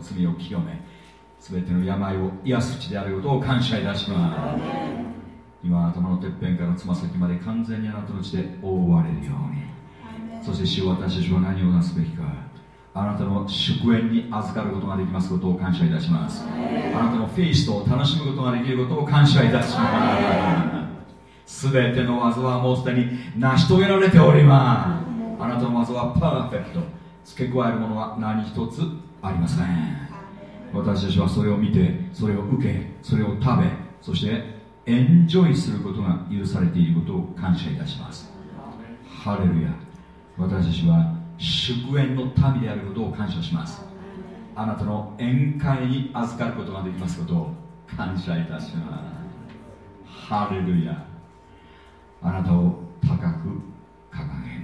罪を清め全ての病を癒す地であることを感謝いたします。今頭のてっぺんからつま先まで完全にあなたの地で覆われるように。そして主私たちは何をなすべきか。あなたの祝宴に預かることができますことを感謝いたします。あなたのフェイストを楽しむことができることを感謝いたします。全ての技はもうすでに成し遂げられております。あなたの技はパーフェクト。付け加えるものは何一つありません私たちはそれを見てそれを受けそれを食べそしてエンジョイすることが許されていることを感謝いたします。ハレルヤ。私たちは祝宴の民であることを感謝します。あなたの宴会に預かることができますことを感謝いたします。ハレルヤ。あなたを高く掲げ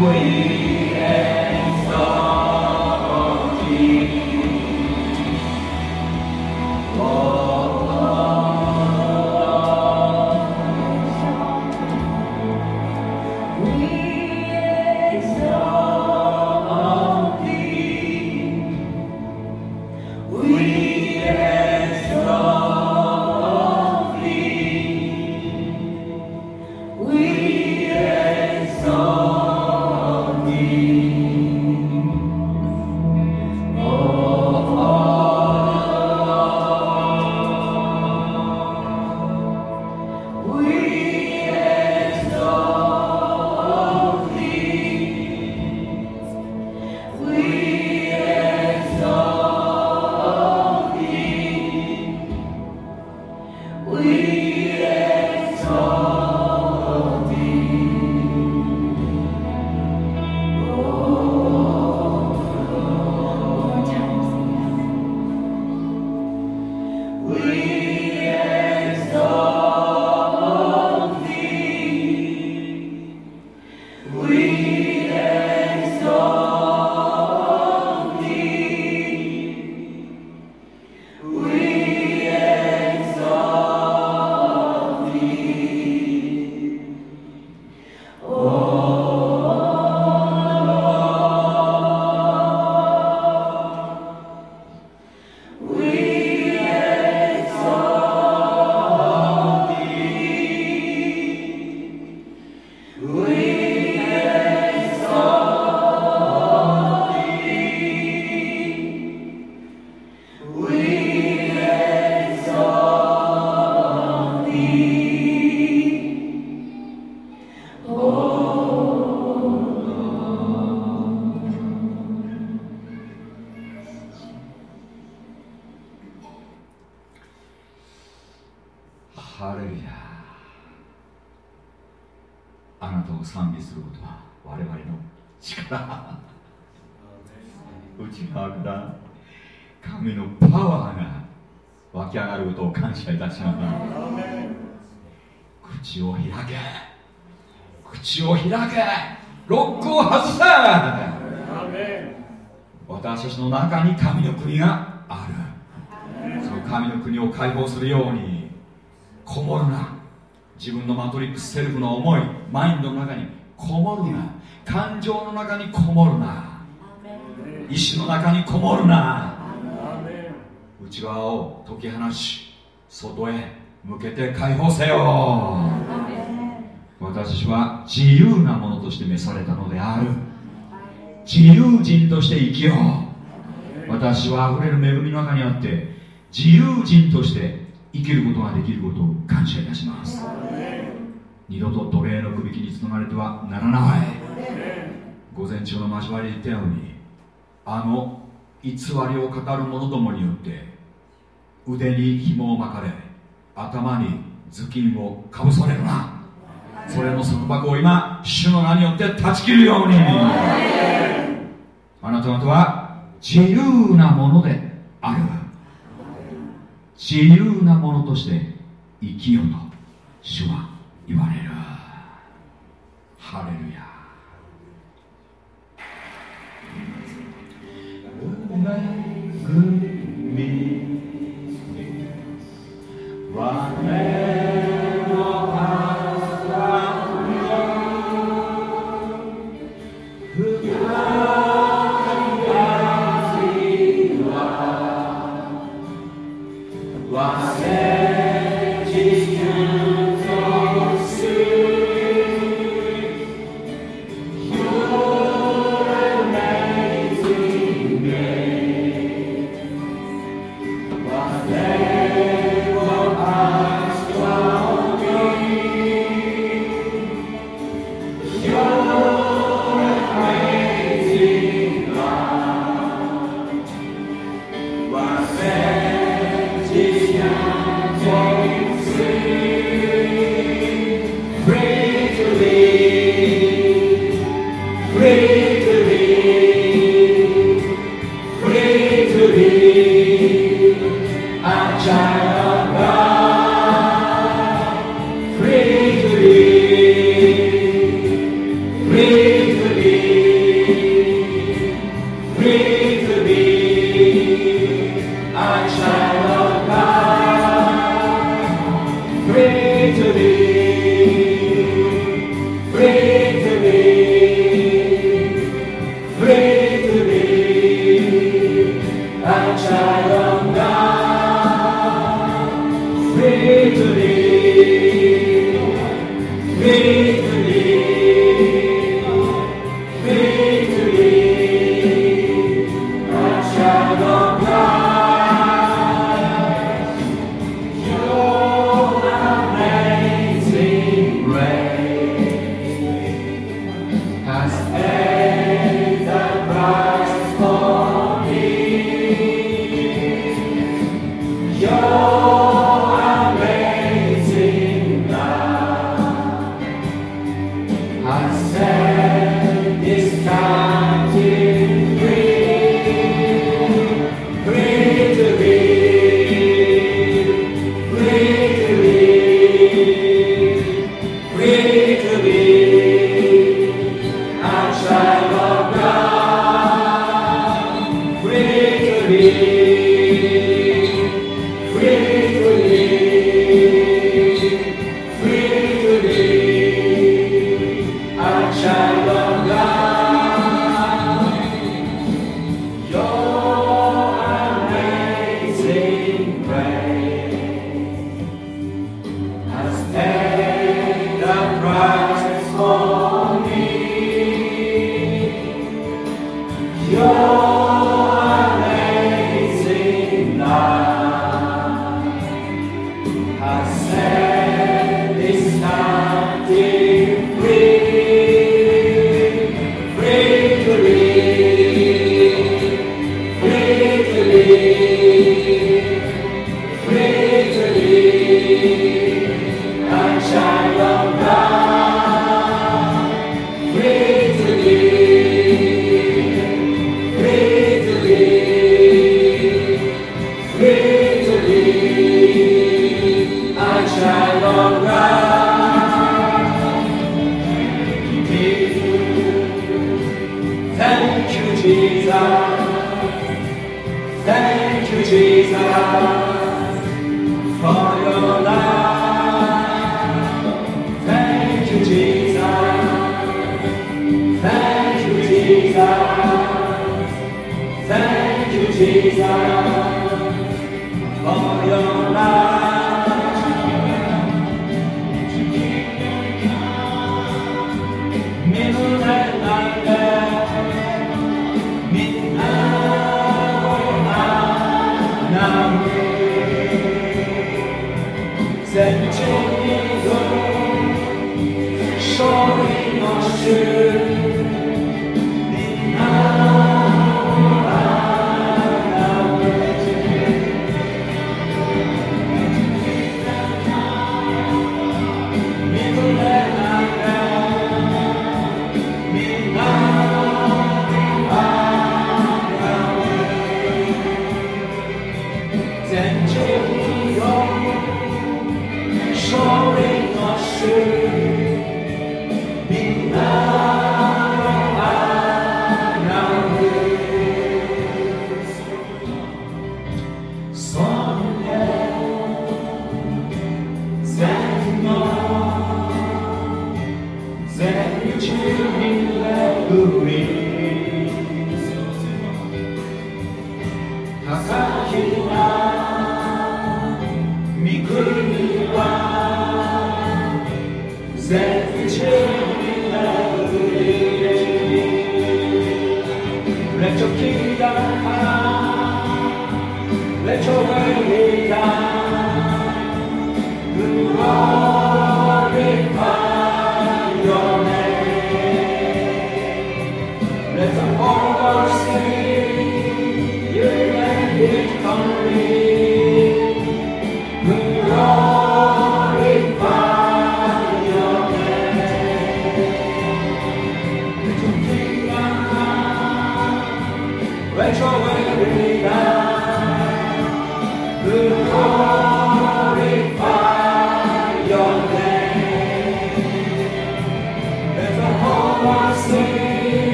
We マインドの中にこもるな。感情の中にこもるな。意志の中にこもるな。内側を解き放し外へ向けて解放せよ。私は自由なものとして召されたのである。自由人として生きよう。私は溢れる恵みの中にあって自由人として生きることができることを感謝いたします二度と奴隷の首輝につながれてはならない。午前中の交わりで言ったようにあの偽りを語る者どもによって腕に紐を巻かれ頭に頭巾をかぶされるな。それの束縛を今主の名によって断ち切るように。あなた方は自由なものである自由なものとして生きようと主は言われる。ハレルヤ。恵み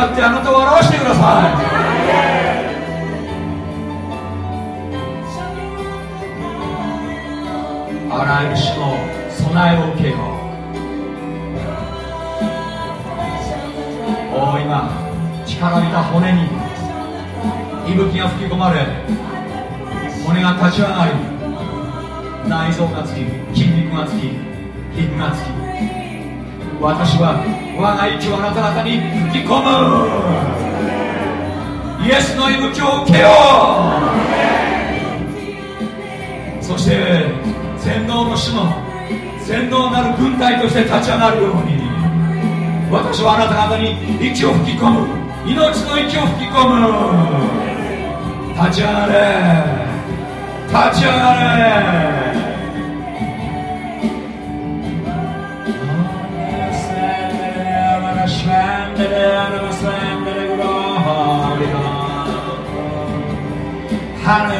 使ってあなたを表してください。あらゆる種の備えを受けよう。おお今力びた骨に息吹が吹き込まれ骨が立ち上がり内臓がつき筋肉がつき皮膚がつき私は我が息をあなた方に吹き込む。イエスの息吹を受けよう。そして洗脳の主の洗脳なる軍隊として立ち上がるように私はあなた方に息を吹き込む。命の息を吹き込む。立ち上がれ。立ち上がれ。Hare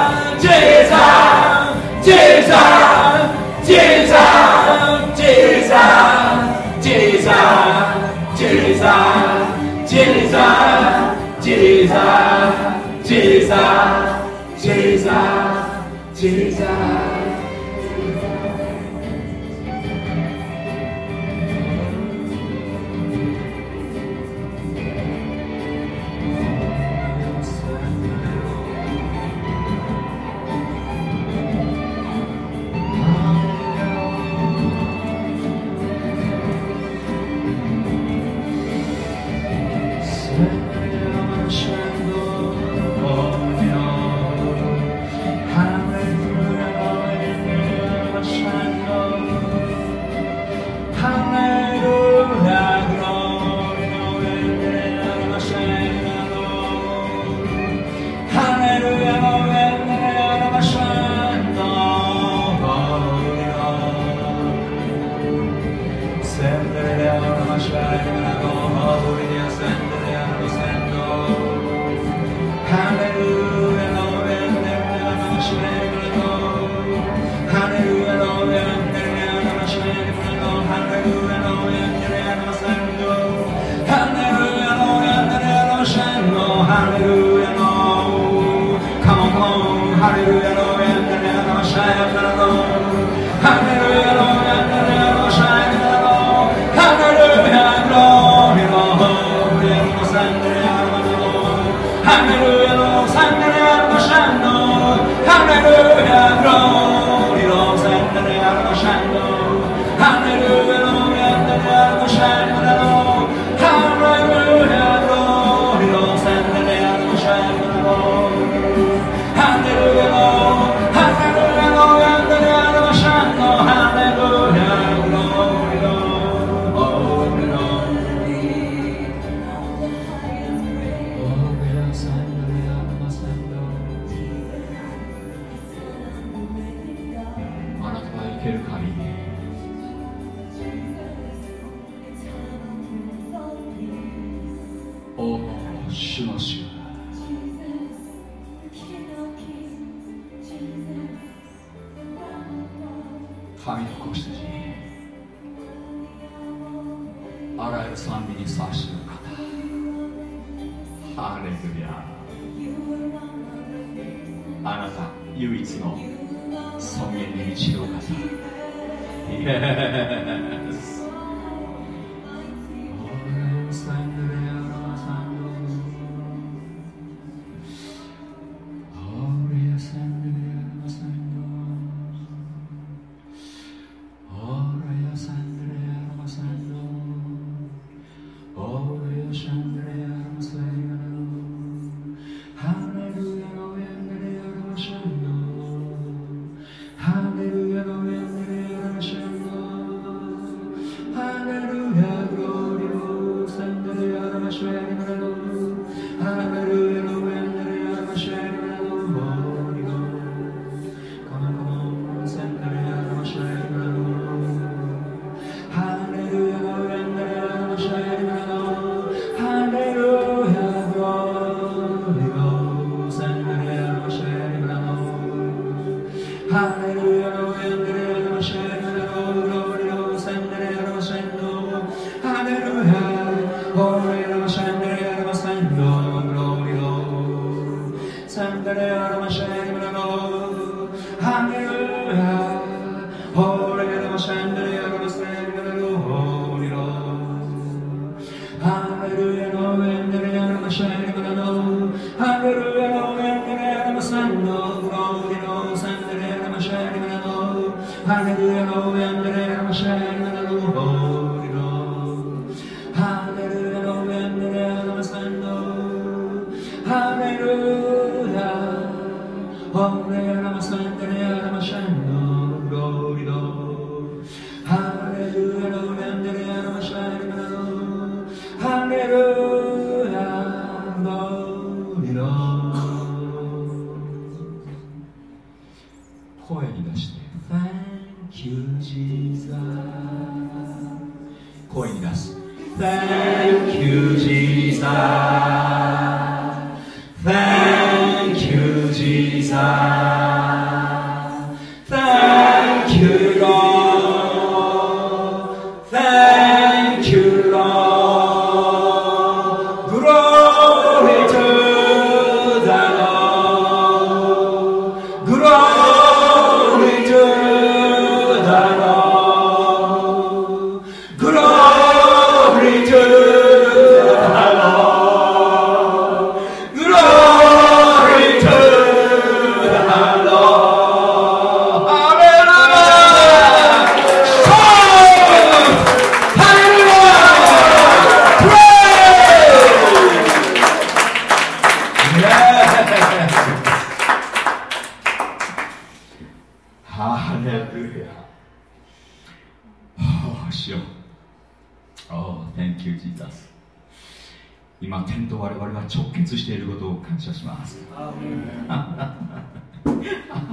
감사합니다.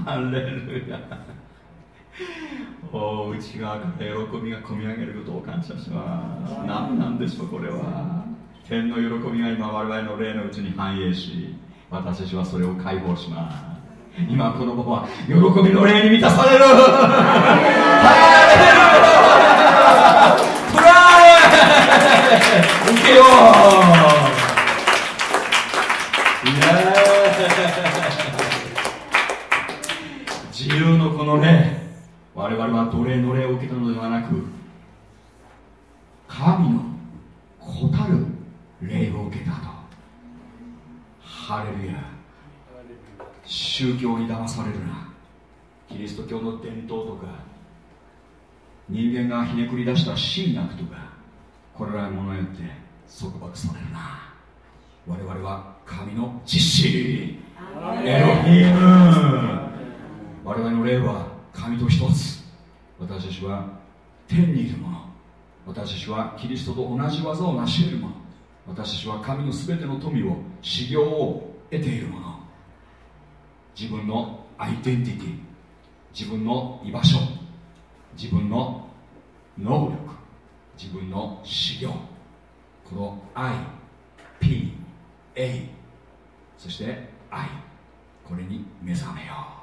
ハレルヤ。おう、内側から喜びが込み上げることを感謝します。何なんでしょう、これは。天の喜びが今、我々の霊のうちに反映し私たちはそれを解放します今この場は喜びの霊に満たされるハレルヤ受けようの我々は奴隷の霊を受けたのではなく神の子たる霊を受けたと。ハレルヤ。宗教に騙されるな。キリスト教の伝統とか人間がひねくり出した神学とかこれらのものによって束縛されるな。我々は神の実施エロヒーム我々の霊は神と一つ。私たちは天にいるもの。私たちはキリストと同じ技を成し得るもの。私たちは神の全ての富を修行を得ているもの。自分のアイデンティティ。自分の居場所。自分の能力。自分の修行。この IPS 栄そして愛。これに目覚めよう。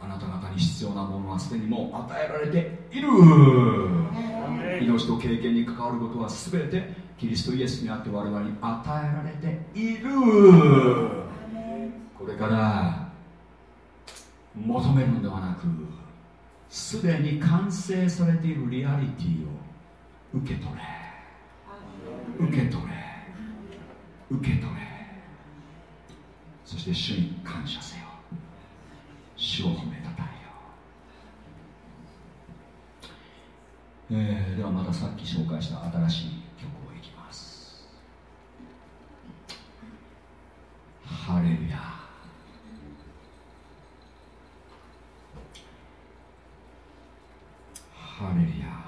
あなた方に必要なものはすでにもう与えられている。命と経験に関わることは全てキリストイエスにあって我々に与えられている。これから求めるのではなくすでに完成されているリアリティを受け取れ。受け取れ。受け取れ。そして主に感謝せよ主を褒めたたえよ、えー、ではまたさっき紹介した新しい曲をいきます。ハレルヤ。ハレルヤ。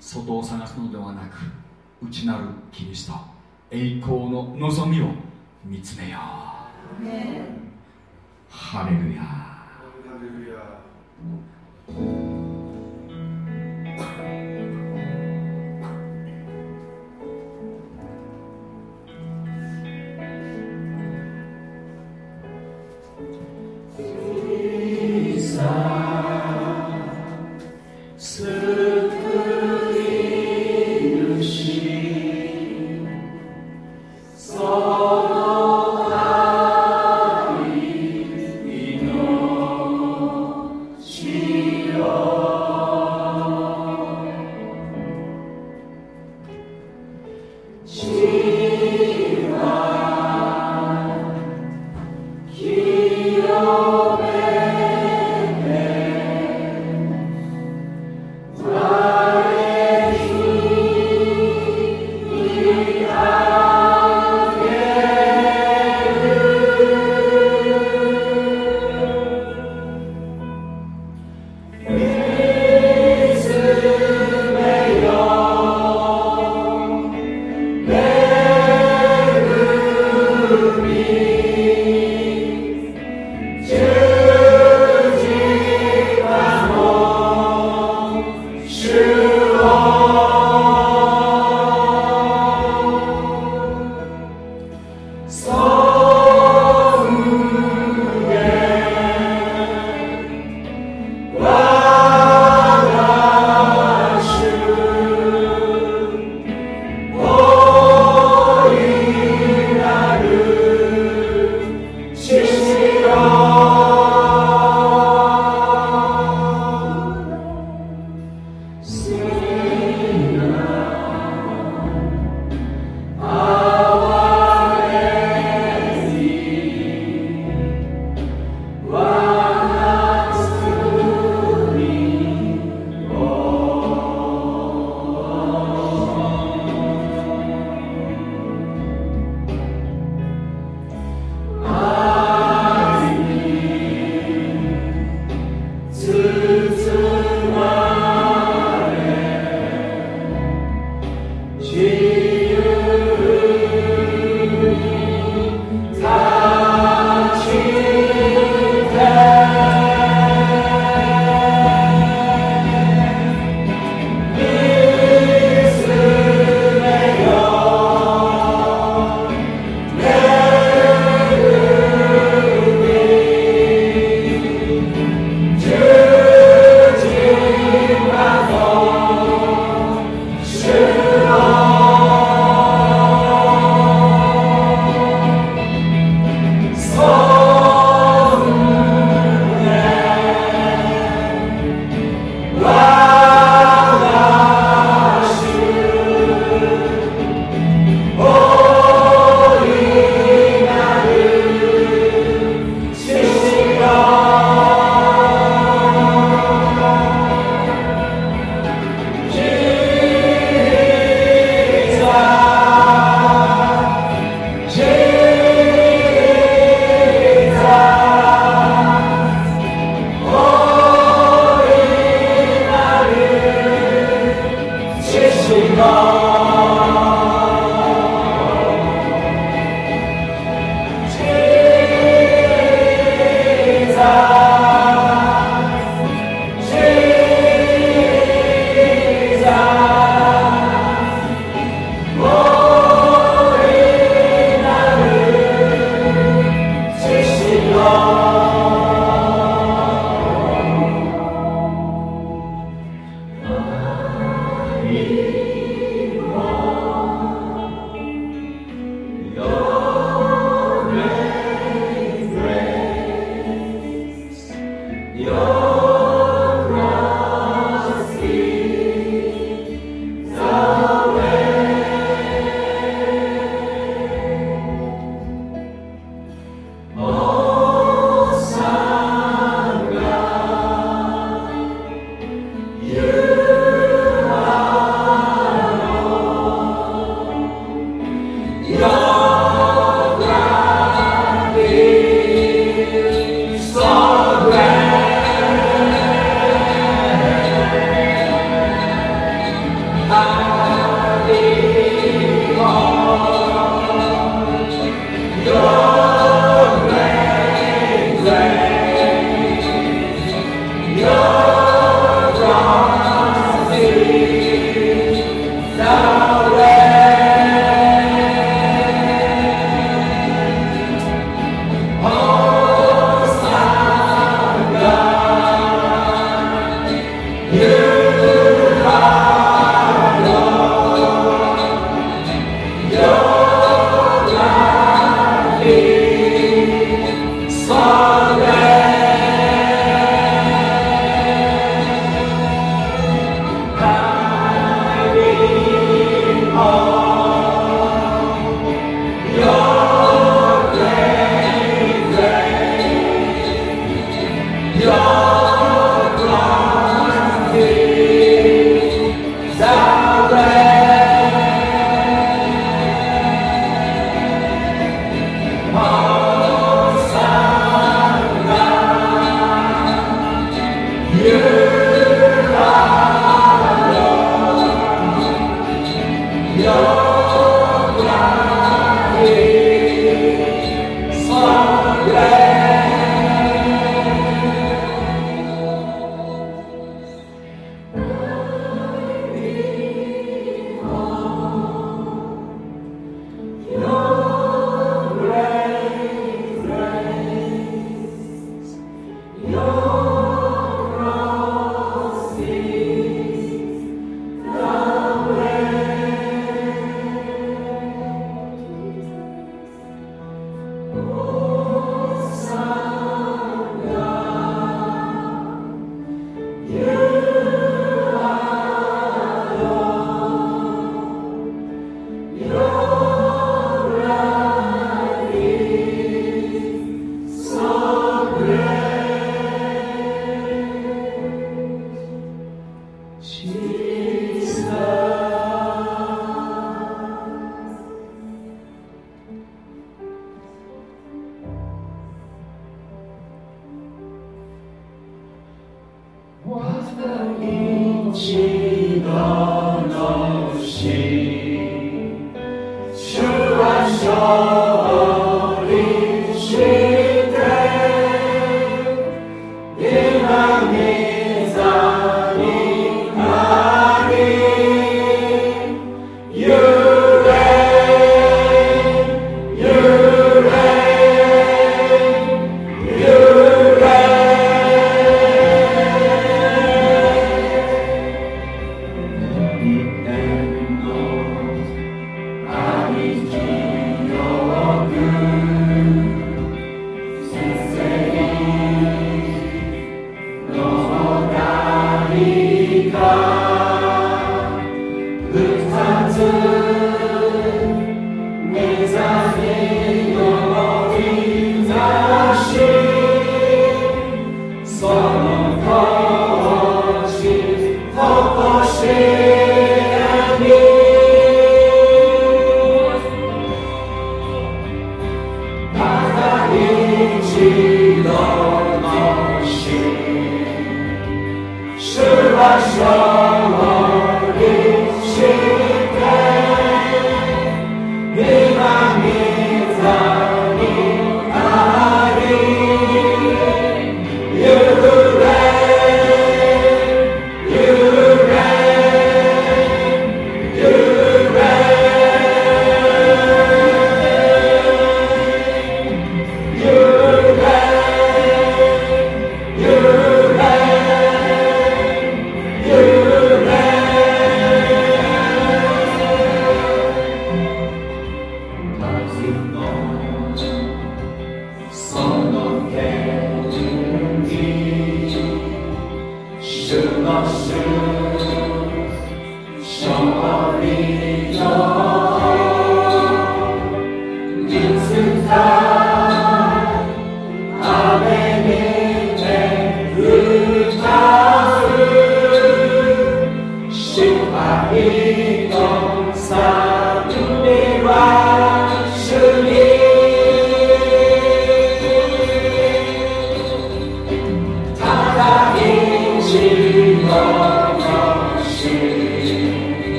外を探すのではなく内なるキリスト栄光の望みを見つめよう、ね、ハレルヤ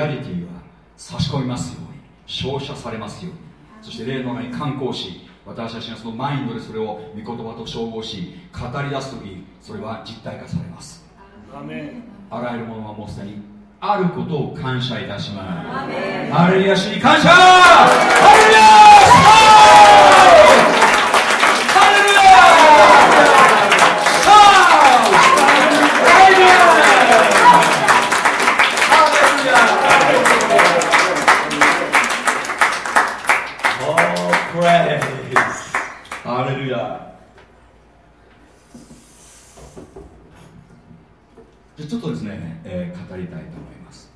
リアリティが差し込みますように照射されますように。そして霊の中に観光し私たちがそのマインドでそれを御言葉と照合し語り出す時それは実体化されます。あらゆるものはもうすでにあることを感謝いたしますハレルヤ主に感謝!ハレルヤちょっとですね、えー、語りたいと思います。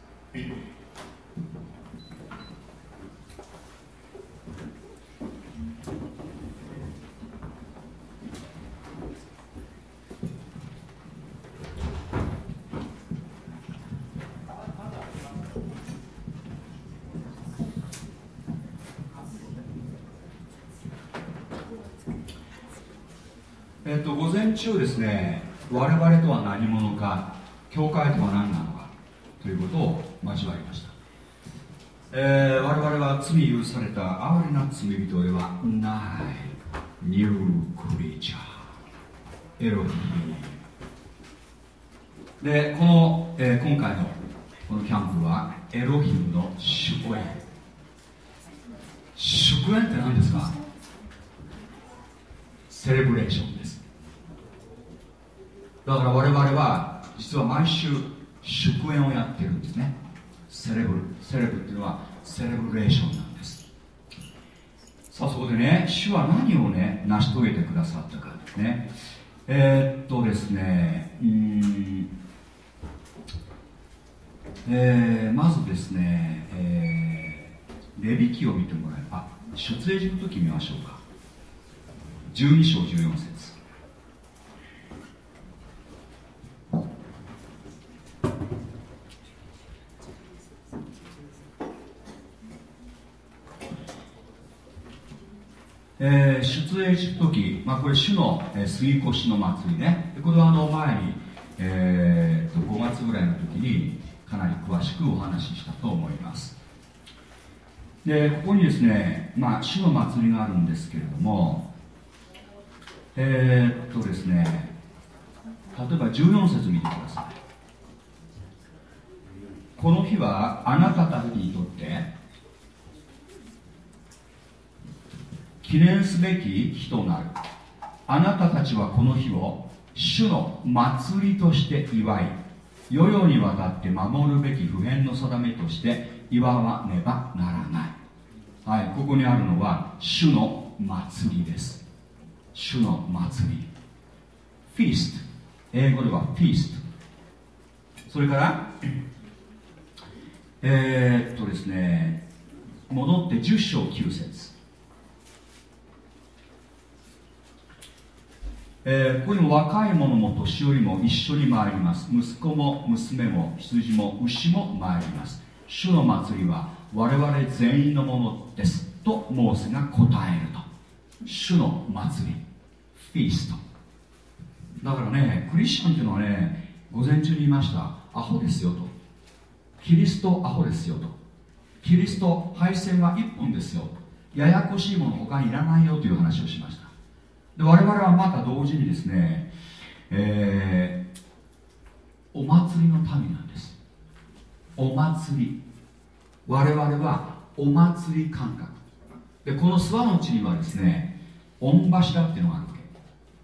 えっと、午前中ですね、我々とは何者か教会とは何なのかということを交わりました、えー、我々は罪許された哀れな罪人ではない。ニュークリーチャー。エロヒム。でこの、えー、今回のこのキャンプはエロヒムの祝宴。祝宴って何ですか？セレブレーションです。だから我々は実は毎週祝宴をやってるんですね。セレブセレブっていうのはセレブレーションなさあそこでね主は何をね成し遂げてくださったかですね。えー、っとですねうんえー、まずですね、えー、レビ記を見てもらえば出エジプト記見ましょうか。12章14節。えー、出演時、まあ、これ主の、えー、杉越の祭りね。これはあの前に、えー、と5月ぐらいの時にかなり詳しくお話ししたと思います。でここにですね、まあ、主の祭りがあるんですけれどもえー、っとですね例えば14節見てください。この日はあなたたちにとって記念すべき日となる。あなたたちはこの日を主の祭りとして祝い世々にわたって守るべき普遍の定めとして祝わねばならない。はいここにあるのは主の祭りです。主の祭り。フィースト英語ではフィーストそれからえー、っとですね戻って10章9節。えー、ここにも若い者も年寄りも一緒に参ります。息子も娘も羊も牛も参ります。主の祭りは我々全員のものですとモーセが答えると。主の祭りフィースト。だからねクリスチャンっていうのはね午前中に言いましたアホですよと。キリストアホですよと。キリスト配線は一本ですよ。ややこしいもの他にいらないよという話をしました。で我々はまた同時にですね、えー、お祭りの民なんです。お祭り。我々はお祭り感覚。でこの諏訪の地にはですね御柱っていうのがあるわけ。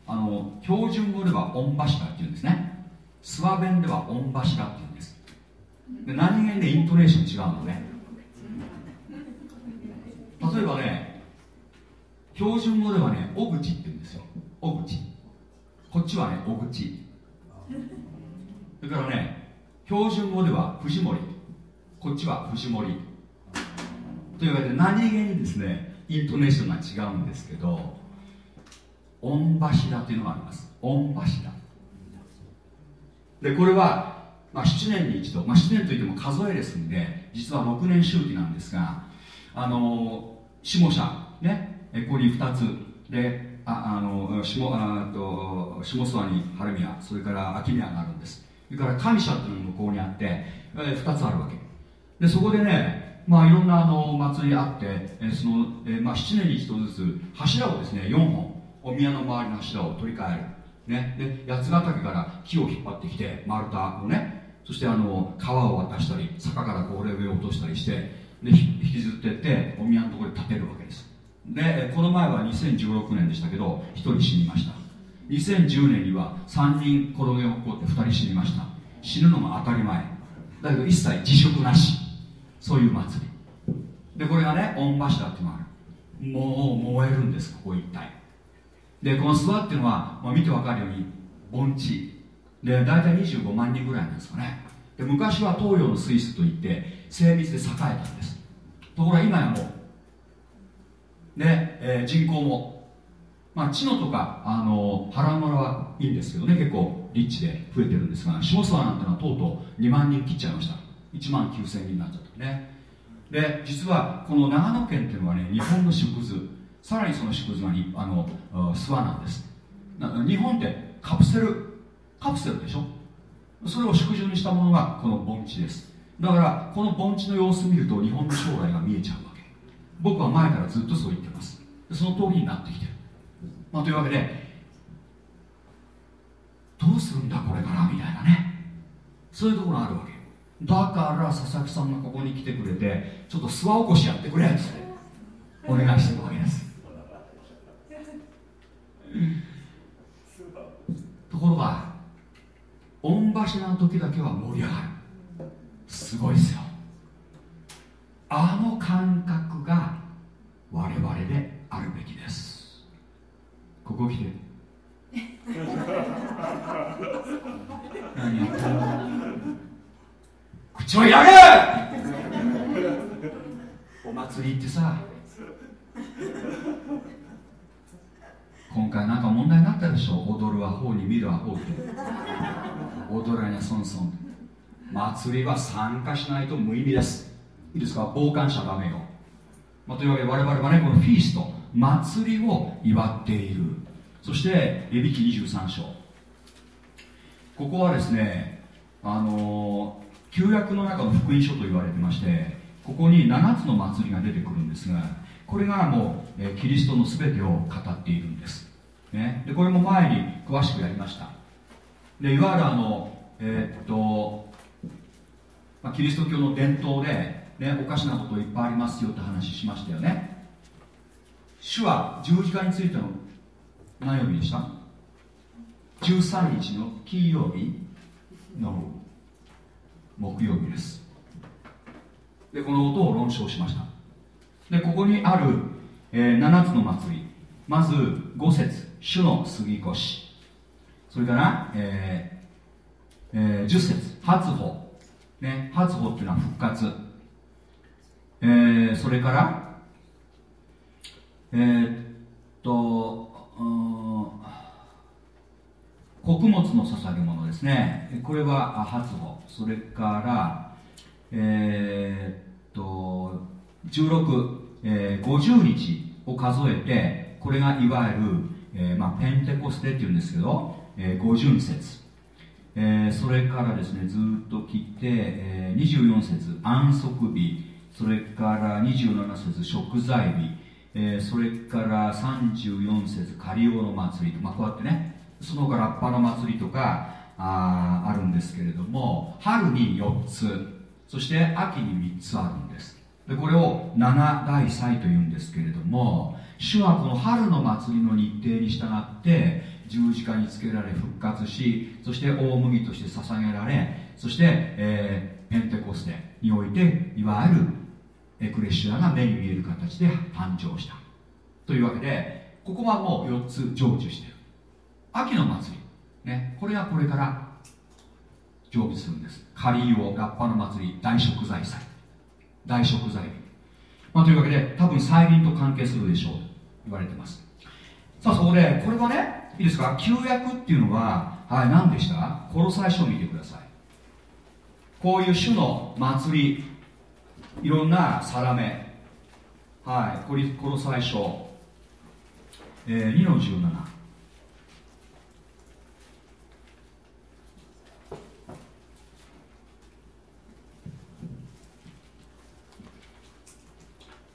あの標準語では御柱っていうんですね。諏訪弁では御柱っていうんです。で何気にねイントネーション違うのね。例えばね標準語ではね小口って言うんですよ。小口。こっちはね小口。それからね標準語では藤森。こっちは藤森。というわけで何気にですねイントネーションが違うんですけど御柱というのがあります。御柱。でこれは、まあ、7年に一度、まあ、7年といっても数えですんで実は6年周期なんですがあの下社。ね。ここに2つでああの下あと下諏訪に晴宮それから秋宮があるんです。それから上社っていうのも向こうにあって、えー、2つあるわけ。でそこでねまあいろんなあの祭りあって、え、その、えまあ、7年に一度ずつ柱をですね4本お宮の周りの柱を取り替える、ね、で八ヶ岳から木を引っ張ってきて丸太をねそしてあの川を渡したり坂からこう上を落としたりしてで引きずっていってお宮のところに建てるわけです。でこの前は2016年でしたけど1人死にました。2010年には3人転げ起こって2人死にました。死ぬのが当たり前。だけど一切辞職なし。そういう祭り。でこれがね御柱っていうのがある。もう燃えるんですここ一帯。でこの諏訪っていうのは、まあ、見て分かるように盆地。で大体25万人ぐらいなんですかね。で昔は東洋のスイスといって精密で栄えたんです。ところが今やもうで、えー、人口も、まあ、知野とかあの原村はいいんですけどね結構リッチで増えてるんですが下諏訪なんてのはとうとう2万人切っちゃいました。1万9000人になっちゃったね。で実はこの長野県っていうのはね日本の縮図。さらにその縮図があの諏訪なんです。日本ってカプセルカプセルでしょ？それを縮図にしたものがこの盆地です。だからこの盆地の様子見ると日本の将来が見えちゃうわ僕は前からずっとそう言ってます。その通りになってきてる、まあ、というわけでどうするんだこれからみたいなね。そういうところあるわけだから佐々木さんがここに来てくれてちょっと諏訪起こしやってくれってお願いしてるわけです。ところが御柱の時だけは盛り上がる。すごいですよ。あの感覚が我々であるべきです。ここ来て。何やってんの？口をやれお祭りってさ。今回なんか問題になったでしょ？踊るは方に見るは方って。踊らにゃそんそん祭りは参加しないと無意味です。いいですか？傍観者ダメよ、まあ、というわけで我々はねこのフィースト祭りを祝っている。そしてレビキ23章。ここはですねあの旧約の中の福音書と言われてましてここに7つの祭りが出てくるんですがこれがもう、えキリストの全てを語っているんです、ね、でこれも前に詳しくやりました。でいわゆるあのえー、っと、まあ、キリスト教の伝統でね、おかしなこといっぱいありますよって話しましたよね。主は十字架についての何曜日でした？13日の金曜日の木曜日です。でこの音を論証しました。でここにある、えー、7つの祭りまず5節主の杉越それから、えーえー、10節初歩。ね初歩っていうのは復活。えー、それからえー、っと穀物の捧げ物ですね。これは初歩それからえー、っと16、えー、50日を数えてこれがいわゆる、えーまあ、ペンテコステっていうんですけど、えー、五巡節。えー、それからですねずっと切って、えー、24節安息日。それから27節食材日、えー、それから34節カリオの祭りと、まあ、こうやってねその他ラッパの祭りとかああるんですけれども春に4つそして秋に3つあるんです。でこれを七大祭というんですけれども主はこの春の祭りの日程に従って十字架につけられ復活しそして大麦として捧げられそして、えー、ペンテコステにおいていわゆるエクレシアが目に見える形で誕生した。というわけでここはもう4つ成就してる。秋の祭り、ね、これがこれから成就するんです。カリーオラッパの祭り大食材祭。大食材。まあ、というわけで多分再臨と関係するでしょう。と言われてます。さあそこでこれはねいいですか？旧約っていうのははい何でした？コロサイ書を見てください。こういう種の祭りいろんな定めはい。これコロサイ書、えー、2の17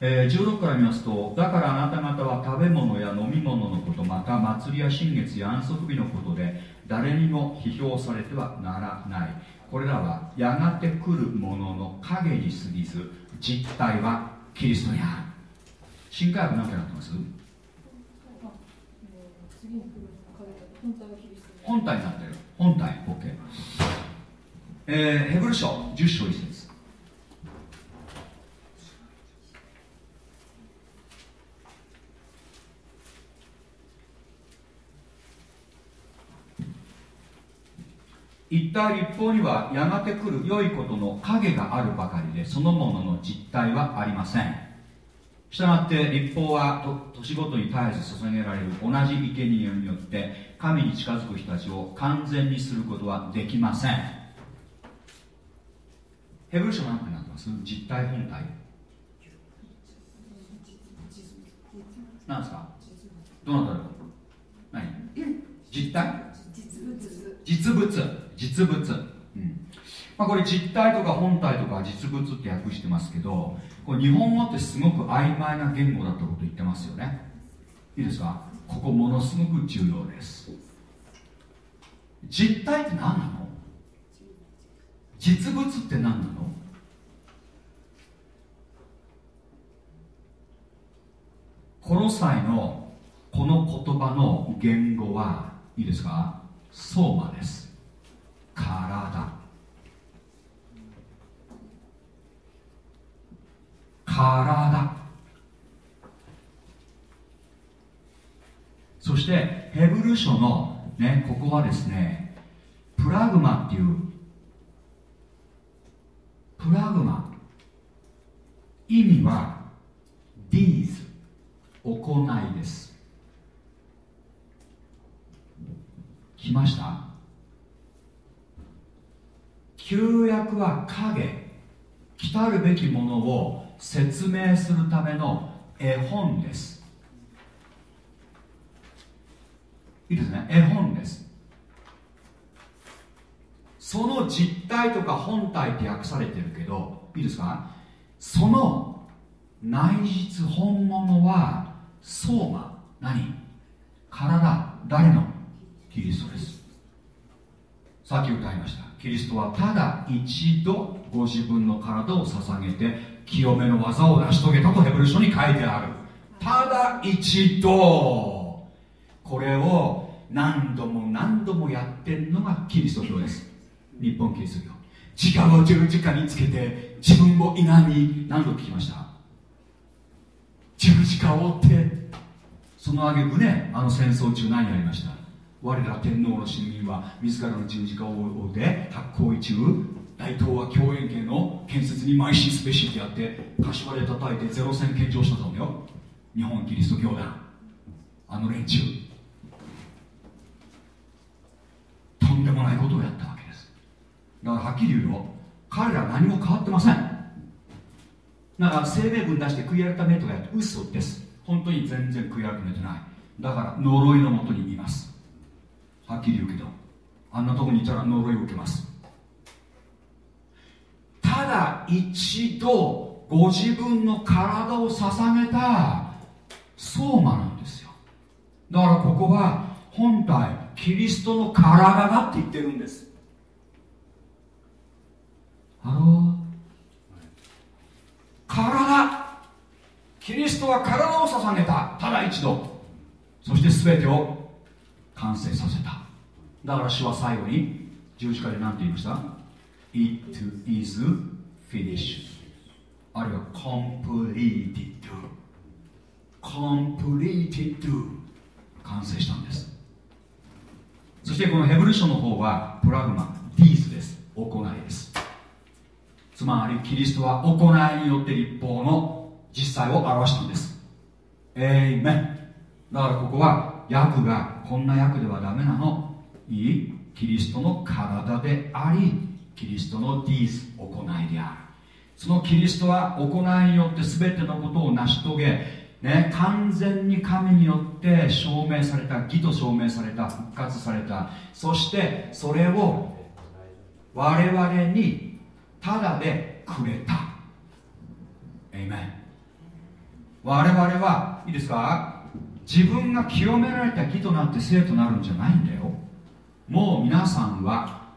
えー、16から見ますとだからあなた方は食べ物や飲み物のことまた祭りや新月や安息日のことで誰にも批評されてはならない。これらはやがて来るものの影に過ぎず実体はキリストにある。新海部何てなってます？本体になってる本体。OK えー、ヘブル書。10章1節一体立法にはやがて来る良いことの影があるばかりでそのものの実態はありません。したがって立法は年ごとに絶えず捧げられる同じ生贄によって神に近づく人たちを完全にすることはできません。ヘブル書何てなってます？実体本体。何ですか？どなただろう何実体実物実物、うん。まあ、これ実体とか本体とか実物って訳してますけどこれ日本語ってすごく曖昧な言語だってこと言ってますよね。いいですか？ここものすごく重要です。実体って何なの？実物って何なの？コロサイのこの言葉の言語はいいですか？相馬です体。体。そしてヘブル書のねここはですねプラグマっていうプラグマ。意味は these 行いです。来ました？旧約は影来たるべきものを説明するための絵本です。いいですね。絵本です。その実体とか本体って訳されてるけどいいですか？その内実本物は相馬。何？体。誰の？キリストです。さっき歌いました。キリストはただ一度ご自分の体を捧げて清めの技を成し遂げたとヘブル書に書いてある。ただ一度。これを何度も何度もやってるのがキリスト教です。日本キリスト教。時間を十字架につけて自分を否み何度聞きました？十字架を追って。その挙句ねあの戦争中何やりました？我ら天皇の市民は自らの十字架を追うて発行一部大東亜共演権の建設に邁進すべしってやって柏で叩いてゼロ戦献上したと思うよ。日本キリスト教団。あの連中。とんでもないことをやったわけです。だからはっきり言うよ。彼ら何も変わってません。だから声明文出して悔い改めとかやって嘘です。本当に全然悔い改めてない。だから呪いのもとにいます。はっきり言うけどあんなとこにいたら呪いを受けます。ただ一度ご自分の体を捧げた。相馬なんですよ。だからここは本体キリストの体だって言ってるんです。ハロー体。キリストは体を捧げた。ただ一度。そして全てを完成させた。だから主は最後に十字架で何て言いました ?It is finished. あるいは completed. completed. 完成したんです。そしてこのヘブル書の方はプラグマ these です。行いです。つまりキリストは行いによって立法の実際を表したんです。エイメンだからここは訳がこんな訳ではダメなの。いいキリストの体でありキリストのディーズ行いである。そのキリストは行いによって全てのことを成し遂げ、ね、完全に神によって証明された義と証明された復活された。そしてそれを我々にただでくれた。エイメン我々はいいですか？自分が清められた義となって生となるんじゃないんだよ。もう皆さんは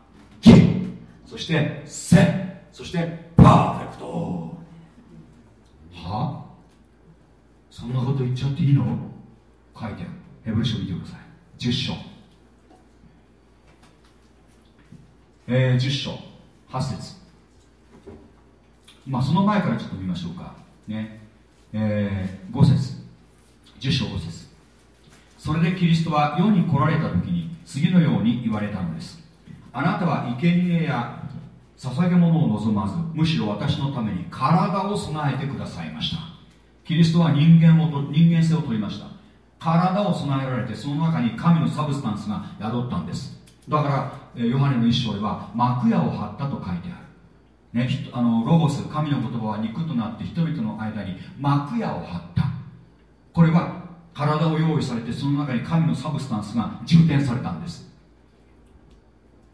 義そして聖そしてパーフェクト。は？そんなこと言っちゃっていいの？書いてある。ヘブル書見てください。10章。えー、10章。8節。まあその前からちょっと見ましょうか。ね。えー、5節。10章5節それでキリストは世に来られた時に次のように言われたのです。あなたは生贄や捧げ物を望まずむしろ私のために体を備えてくださいました。キリストは人間をと人間性を取りました。体を備えられてその中に神の substance が宿ったんです。だからヨハネの一章では幕屋を張ったと書いてある、ね、あのロゴス神の言葉は肉となって人々の間に幕屋を張った。これは体を用意されてその中に神の substance が充填されたんです。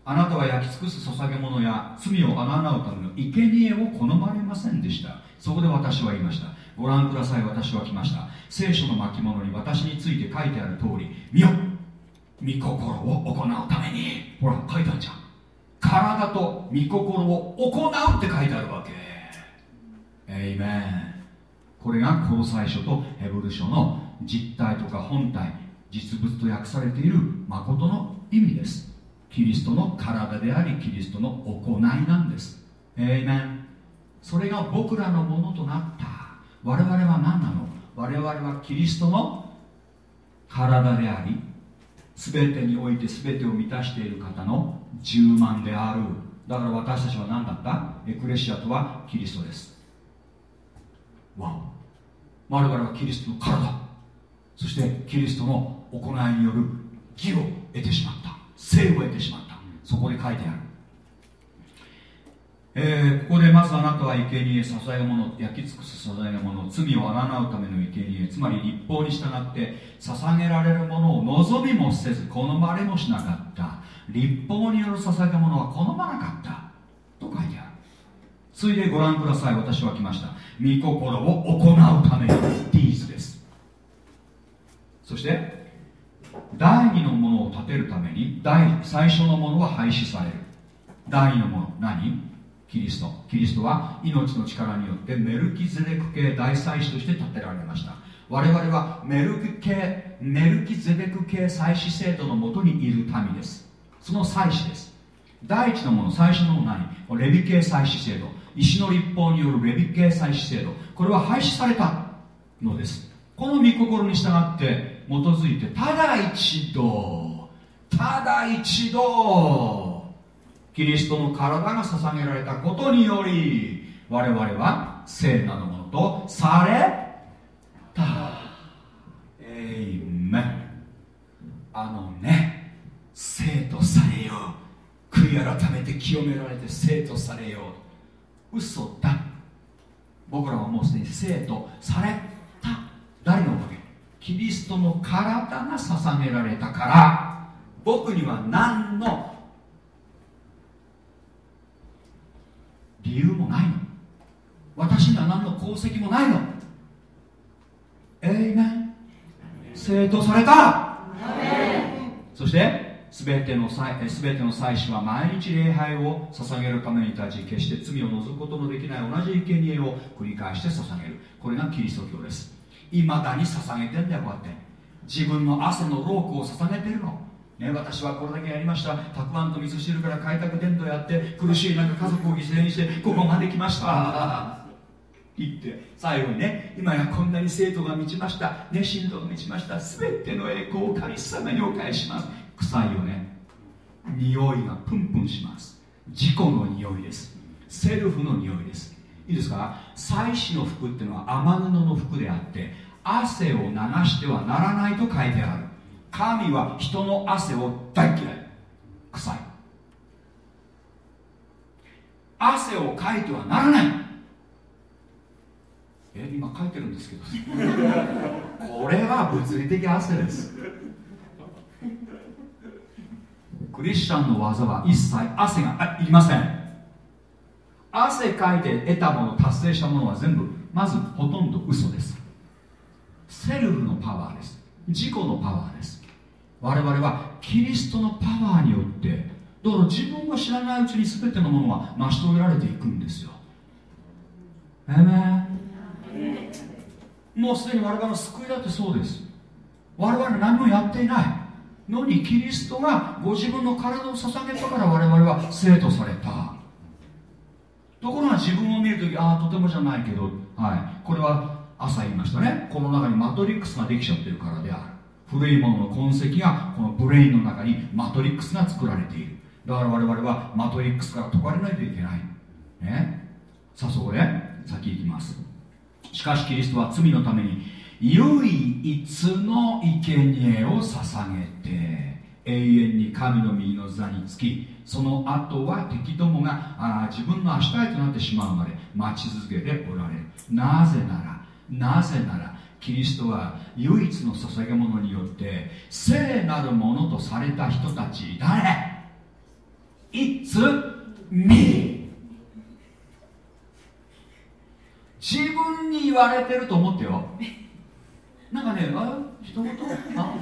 あなたは焼き尽くす捧げ物や罪をあがなうための生贄を好まれませんでした。そこで私は言いました。ご覧ください私は来ました。聖書の巻物に私について書いてある通り見よ。御心を行うために。ほら書いてあるじゃん。体と御心を行うって書いてあるわけ。エイメンこれが交際書とヘブル書の実体とか本体実物と訳されている誠の意味です。キリストの体でありキリストの行いなんです。エイメンそれが僕らのものとなった。我々は何なの？我々はキリストの体であり全てにおいて全てを満たしている方の十万である。だから私たちは何だった？エクレシアとはキリストです。わ我々はキリストの体。そしてキリストの行いによる義を得てしまった。生を得てしまった。そこで書いてある。えー、ここでまずあなたは生贄捧げ物焼き尽くす捧げ物罪をあがなうための生贄つまり立法に従って捧げられるものを望みもせず好まれもしなかった。立法による捧げ物は好まなかった。と書いてある。ついでご覧ください。私は来ました。御心を行うためのディーズです。そして第二のものを立てるために第最初のものは廃止される。第二のもの何？キリスト。キリストは命の力によってメルキゼデク系大祭司として建てられました。我々はメルキ系メルキゼデク系祭司制度のもとにいる民です。その祭司です。第一のもの最初のもの何？レビ系祭司制度。石の立法によるレビ系祭司制度。これは廃止されたのです。この御心に従って基づいてただ一度ただ一度キリストの体が捧げられたことにより我々は聖なるものとされた。えいめあのね生とされよう。悔い改めて清められて生とされよう。嘘だ。僕らはもうすでに生とされた。誰のおかげ？キリストの体が捧げられたから。僕には何の理由もないの。私には何の功績もないの。えいめん正当された。そして全ての祭全ての祭司は毎日礼拝を捧げるために立ち決して罪を除くことのできない同じ生贄を繰り返して捧げる。これがキリスト教です。いまだに捧げてんだよこうやって。自分の汗のロークを捧げてるの。ね、私はこれだけやりました。たくあんと味噌汁から開拓伝道やって苦しい中家族を犠牲にしてここまで来ました。言って最後にね今やこんなに生徒が満ちました。ね振動が満ちました。全ての栄光を神様にお返しします。臭いよね。匂いがプンプンします。自己の匂いです。セルフの匂いです。いいですか？祭祀の服っていうのは雨布の服であって汗を流してはならないと書いてある。神は人の汗を大嫌い。臭い。汗をかいてはならない。え今書いてるんですけど。これは物理的汗です。クリスチャンの技は一切汗がいりません。汗かいて得たもの達成したものは全部まずほとんど嘘です。セルフのパワーです。自己のパワーです。我々はキリストのパワーによってだから自分が知らないうちに全てのものは成し遂げられていくんですよ。えめもうすでに我々の救いだってそうです。我々は何もやっていないのにキリストがご自分の体を捧げたから我々は生徒された。ところが自分を見るときああとてもじゃないけど、はい、これは朝言いましたね。この中にマトリックスができちゃってるからである。古いものの痕跡がこのブレインの中にマトリックスが作られている。だから我々はマトリックスから解かれないといけない。ね。さあそこで先行きます。しかしキリストは罪のために唯一の生贄を捧げて永遠に神の右の座につきその後は敵どもがあ自分の足体となってしまうまで待ち続けておられる。なぜならなぜならキリストは唯一の捧げ物によって聖なるものとされた人たち誰？It's me 自分に言われてると思ってよ。なんかねあ人事あ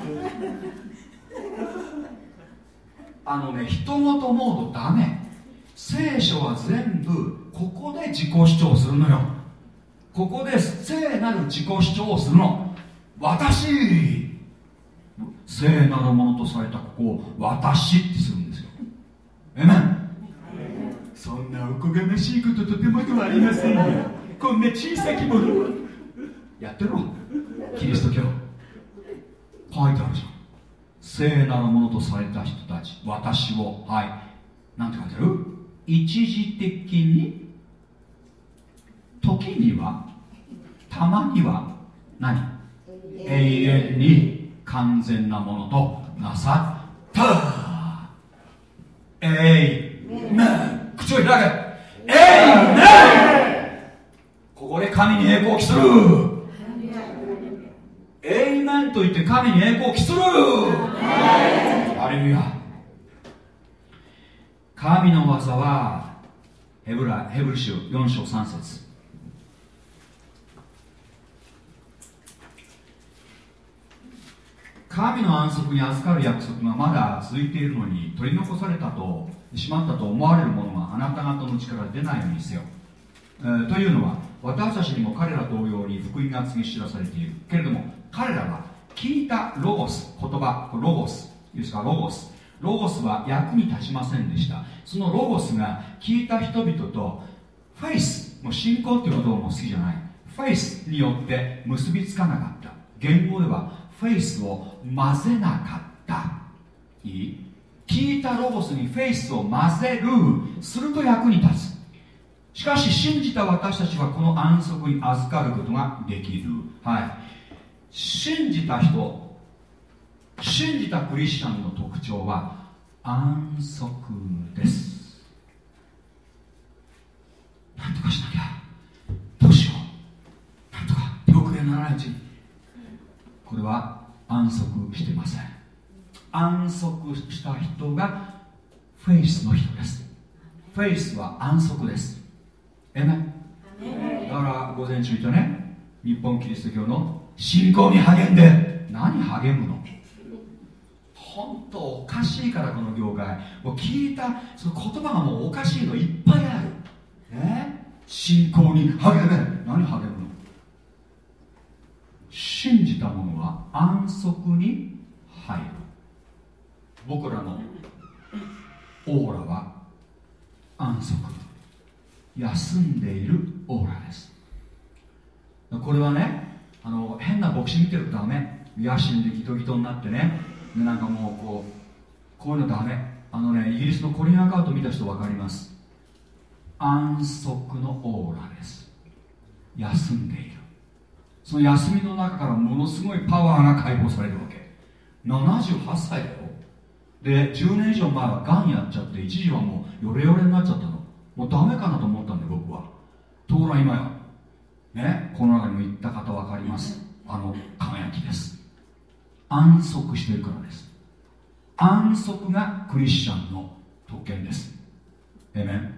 あのね人事モードダメ。聖書は全部ここで自己主張するのよ。ここで聖なる自己主張をするの。私。聖なるものとされたここを私ってするんですよ。えめそんなおこがましいこととてもではありませんよ。こんな小さきものやってろ。キリスト教。書いてあるじゃん。聖なるものとされた人たち私を。はい。なんて書いてある？一時的に時にはたまには何？永遠に完全なものとなさった。エイメン。口を開け。エイメン。ここで神に栄光を期する。エイメンと言って神に栄光を期する。アレルヤ。神の技はヘブラヘブル書4章3節。神の安息に預かる約束がまだ続いているのに取り残されたとしまったと思われるものがあなた方の力で出ないようにせよ、えー、というのは私たちにも彼ら同様に福音が告げ知らされている。けれども彼らは聞いたロゴス言葉ロゴスいいですかロゴス。ロゴスは役に立ちませんでした。そのロゴスが聞いた人々とフェイスもう信仰っていうことも好きじゃない。フェイスによって結びつかなかった。原語では faith を混ぜなかった。いい？聞いたロゴスにフェイスを混ぜる。すると役に立つ。しかし信じた私たちはこの安息に預かることができる。はい。信じた人信じたクリスチャンの特徴は安息です。なんとかしなきゃ。どうしよう。なんとか。手遅れならないうちに。これは安息してません。安息した人がフェイスの人です。フェイスは安息です。えめ。だから午前中言ったね。日本キリスト教の信仰に励んで。何励むの？本当おかしいからこの業界。もう聞いたその言葉がもうおかしいのいっぱいある。ね信仰に励め。何励むの？信じた者は安息に入る。僕らのオーラは安息。休んでいるオーラです。これはねあの変な牧師見てるとダメ。野心でギトギトになってね。でなんかもうこうこういうのダメ。あのねイギリスのコリンアカウト見た人分かります。安息のオーラです。休んでいる。その休みの中からものすごいパワーが解放されるわけ。78歳だよ。で10年以上前はがんやっちゃって一時はもうヨレヨレになっちゃったの。もうダメかなと思ったんで僕は。ところが今やねこの中にも言った方分かります。あの輝きです。安息してるからです。安息がクリスチャンの特権です。えめん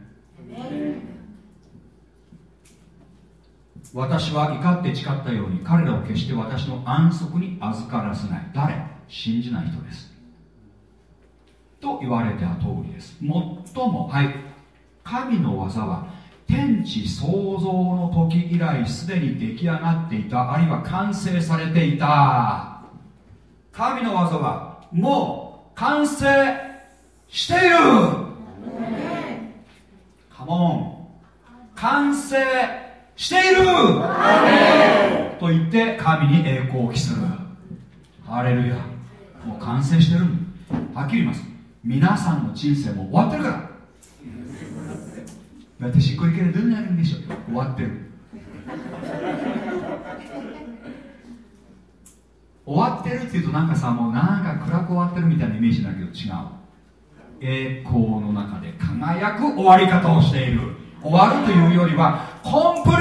私は怒って誓ったように彼らを決して私の安息に預からせない。誰？信じない人です。と言われた通りです。最もはい。神の技は天地創造の時以来すでに出来上がっていた。あるいは完成されていた。神の技はもう完成している。カモン。完成している。と言って神に栄光を期する。ハレルヤ。もう完成してる。はっきり言います。皆さんの人生も終わってるからだってしっくりけるどんなるんでしょう。終わってる。終わってるっていうとなんかさもうなんか暗く終わってるみたいなイメージだけど違う。栄光の中で輝く終わり方をしている。終わるというよりはコンプリ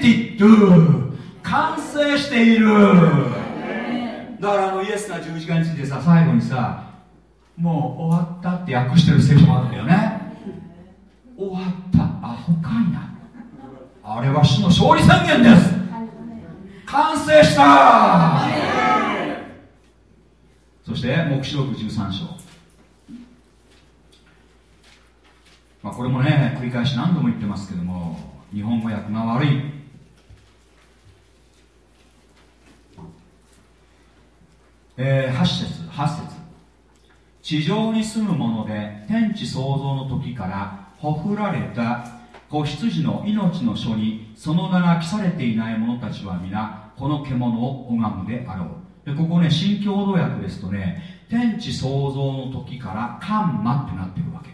ーティッド完成している。だからあのイエスが十字架についてさ最後にさもう終わったって訳してる聖書もあるんだよね。終わった。アホかいなあれは主の勝利宣言です。完成した。そして黙示録13章。まあこれもね繰り返し何度も言ってますけども日本語訳が悪い。えー、8節8節。地上に住む者で天地創造の時からほふられた子羊の命の書にその名が記されていない者たちは皆この獣を拝むであろう。でここね新共同訳ですとね天地創造の時からカンマってなってるわけ。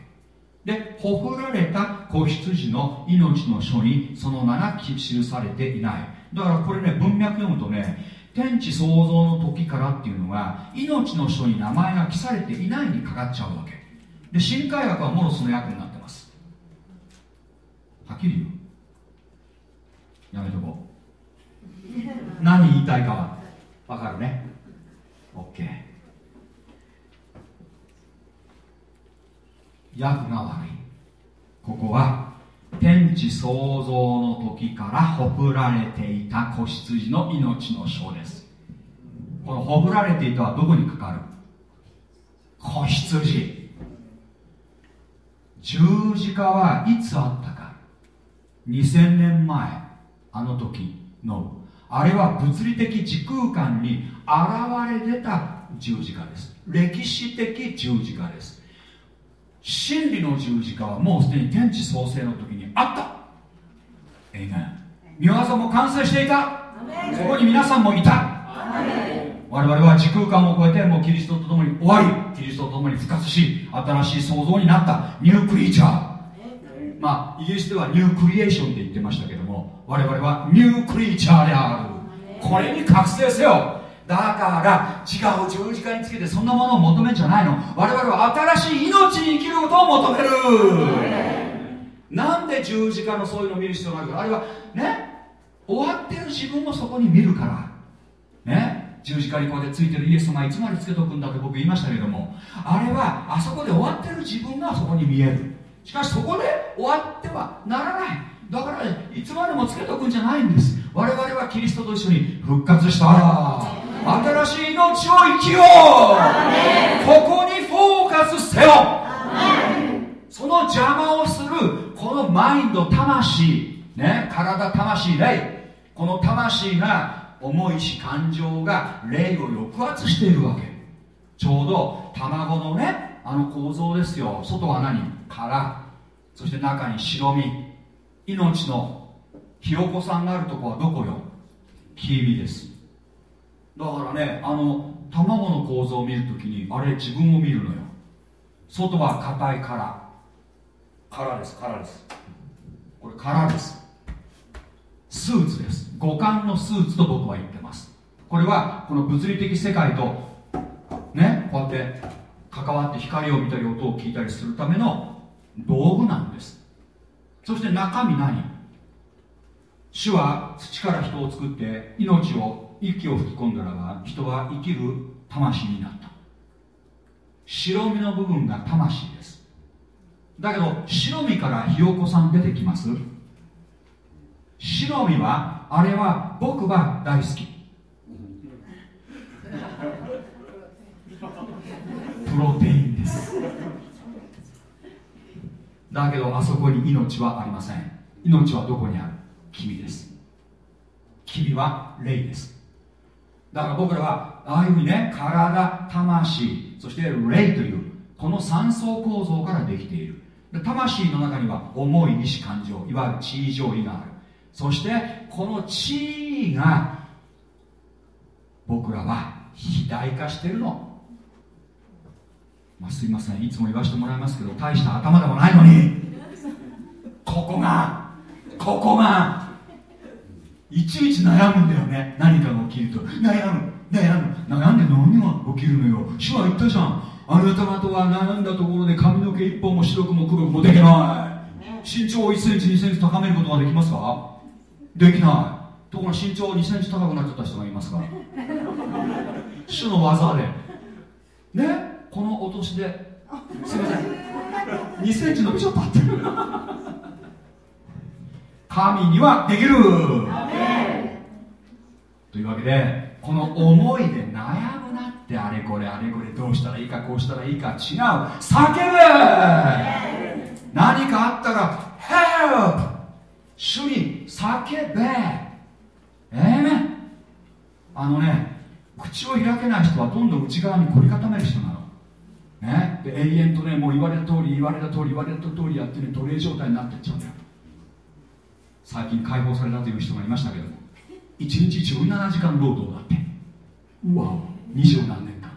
でほふられた子羊の命の書にその名が記されていない。だからこれね文脈読むとね天地創造の時からっていうのは命の書に名前が記されていないにかかっちゃうわけ。で新海学はもろその役になってはっきり言う。やめとこう。何言いたいかは。わかるね。OK 訳が悪い。ここは天地創造の時からほふられていた子羊の命の章です。このほふられていたはどこにかかる？子羊。十字架はいつあった2000年前あの時のあれは物理的時空間に現れ出た十字架です。歴史的十字架です。真理の十字架はもうすでに天地創生の時にあった。ええ御業も完成していた。そこに皆さんもいた。我々は時空間を超えてもうキリストと共に終わりキリストと共に復活し新しい創造になったニュークリーチャーまあイギリスではニュークリエーションって言ってましたけども我々はニュークリーチャーである。これに覚醒せよ。だから違う十字架につけてそんなものを求めるんじゃないの。我々は新しい命に生きることを求める。なんで十字架のそういうのを見る必要があるか。あれはね？終わってる自分をそこに見るから。ね？十字架にこうやってついてるイエス様いつまでつけとくんだって僕言いましたけども。あれはあそこで終わってる自分がそこに見えるしかしそこで終わってはならない。だからいつまでもつけとくんじゃないんです。我々はキリストと一緒に復活した新しい命を生きよう。ここにフォーカスせよ。その邪魔をするこのマインド魂。ね体魂霊。この魂が重いし感情が霊を抑圧しているわけ。ちょうど卵のねあの構造ですよ。外は何？殻そして中に白身命のひよこさんがあるとこはどこよ？黄身です。だからねあの卵の構造を見るときにあれ自分を見るのよ。外は硬い殻殻です殻です。これ殻です。スーツです。五感のスーツと僕は言ってます。これはこの物理的世界とねこうやって関わって光を見たり音を聞いたりするための道具なんです。そして中身何？主は土から人を作って命を息を吹き込んだらば人は生きる魂になった。白身の部分が魂です。だけど白身からひよこさん出てきます。白身はあれは僕は大好き。プロテインです。だけどあそこに命はありません。命はどこにある？君です。君は霊です。だから僕らはああいうふうにね体魂そして霊というこの三層構造からできている。魂の中には重い意志感情いわゆる地位上位がある。そしてこの地位が僕らは肥大化してるの。まあ、すいません。いつも言わせてもらいますけど大した頭でもないのにここがここがいちいち悩むんだよね。何かが起きると。悩む悩む。悩んで何が起きるのよ。主は言ったじゃん。あなた方は悩んだところで髪の毛一本も白くも黒くもできない。身長を1センチ2センチ高めることができますか？できない。ところが身長2センチ高くなっちゃった人がいますから。主の技で。ね？このお年で。すいません。2センチ伸びちゃった。って神にはできる。というわけでこの思いで悩むなってあれこれあれこれどうしたらいいかこうしたらいいか違う。叫べ。何かあったら Help 主に叫べ。ええねあのね口を開けない人はどんどん内側に凝り固める人なのね、で永遠とねもう言われた通り言われた通り言われた通りやってね奴隷状態になってっちゃうんだよ。最近解放されたという人がいましたけど1日17時間労働だって。わお。二十何年間。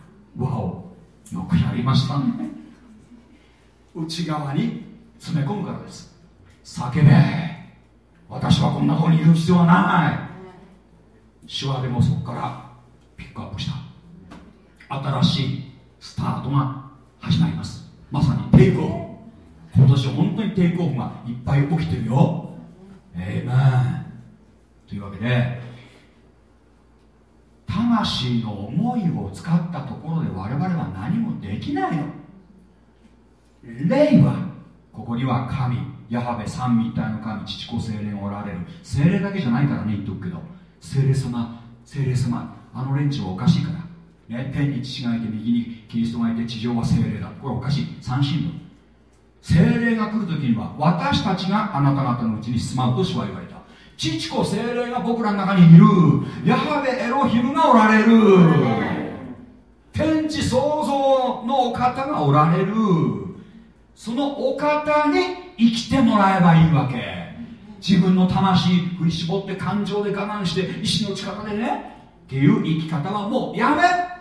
わお。よくやりました。ね内側に詰め込むからです。叫べ。私はこんなとこにいる必要はない。手話でもそこからピックアップした。新しいスタートが始まります。まさにテイクオフ。今年本当にテイクオフがいっぱい起きてるよ。ええまあというわけで魂の思いを使ったところで我々は何もできないの。霊はここには神ヤハベ三位一体の神父子精霊がおられる。精霊だけじゃないからね言っとくけど。精霊様精霊様あの連中はおかしいから。ね、天に父がいて右にキリストがいて地上は精霊だ。これおかしい。三神論。精霊が来る時には私たちがあなた方のうちに住まうと主は言われた。父子精霊が僕らの中にいる。ヤハベエロヒムがおられる。天地創造のお方がおられる。そのお方に生きてもらえばいいわけ。自分の魂振り絞って感情で我慢して意志の力でね。っていう生き方はもうやめ。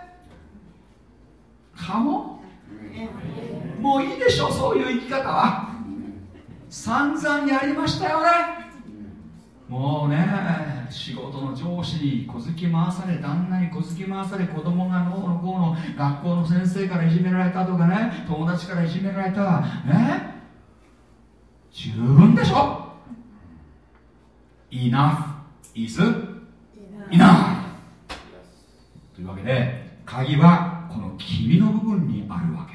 かももういいでしょそういう生き方は。散々やりましたよね。もうね仕事の上司に小突き回され旦那に小突き回され子供が脳のこうの学校の先生からいじめられたとかね友達からいじめられた。ね十分でしょ。Enough is enough. というわけで鍵はこ君の部分にあるわけ。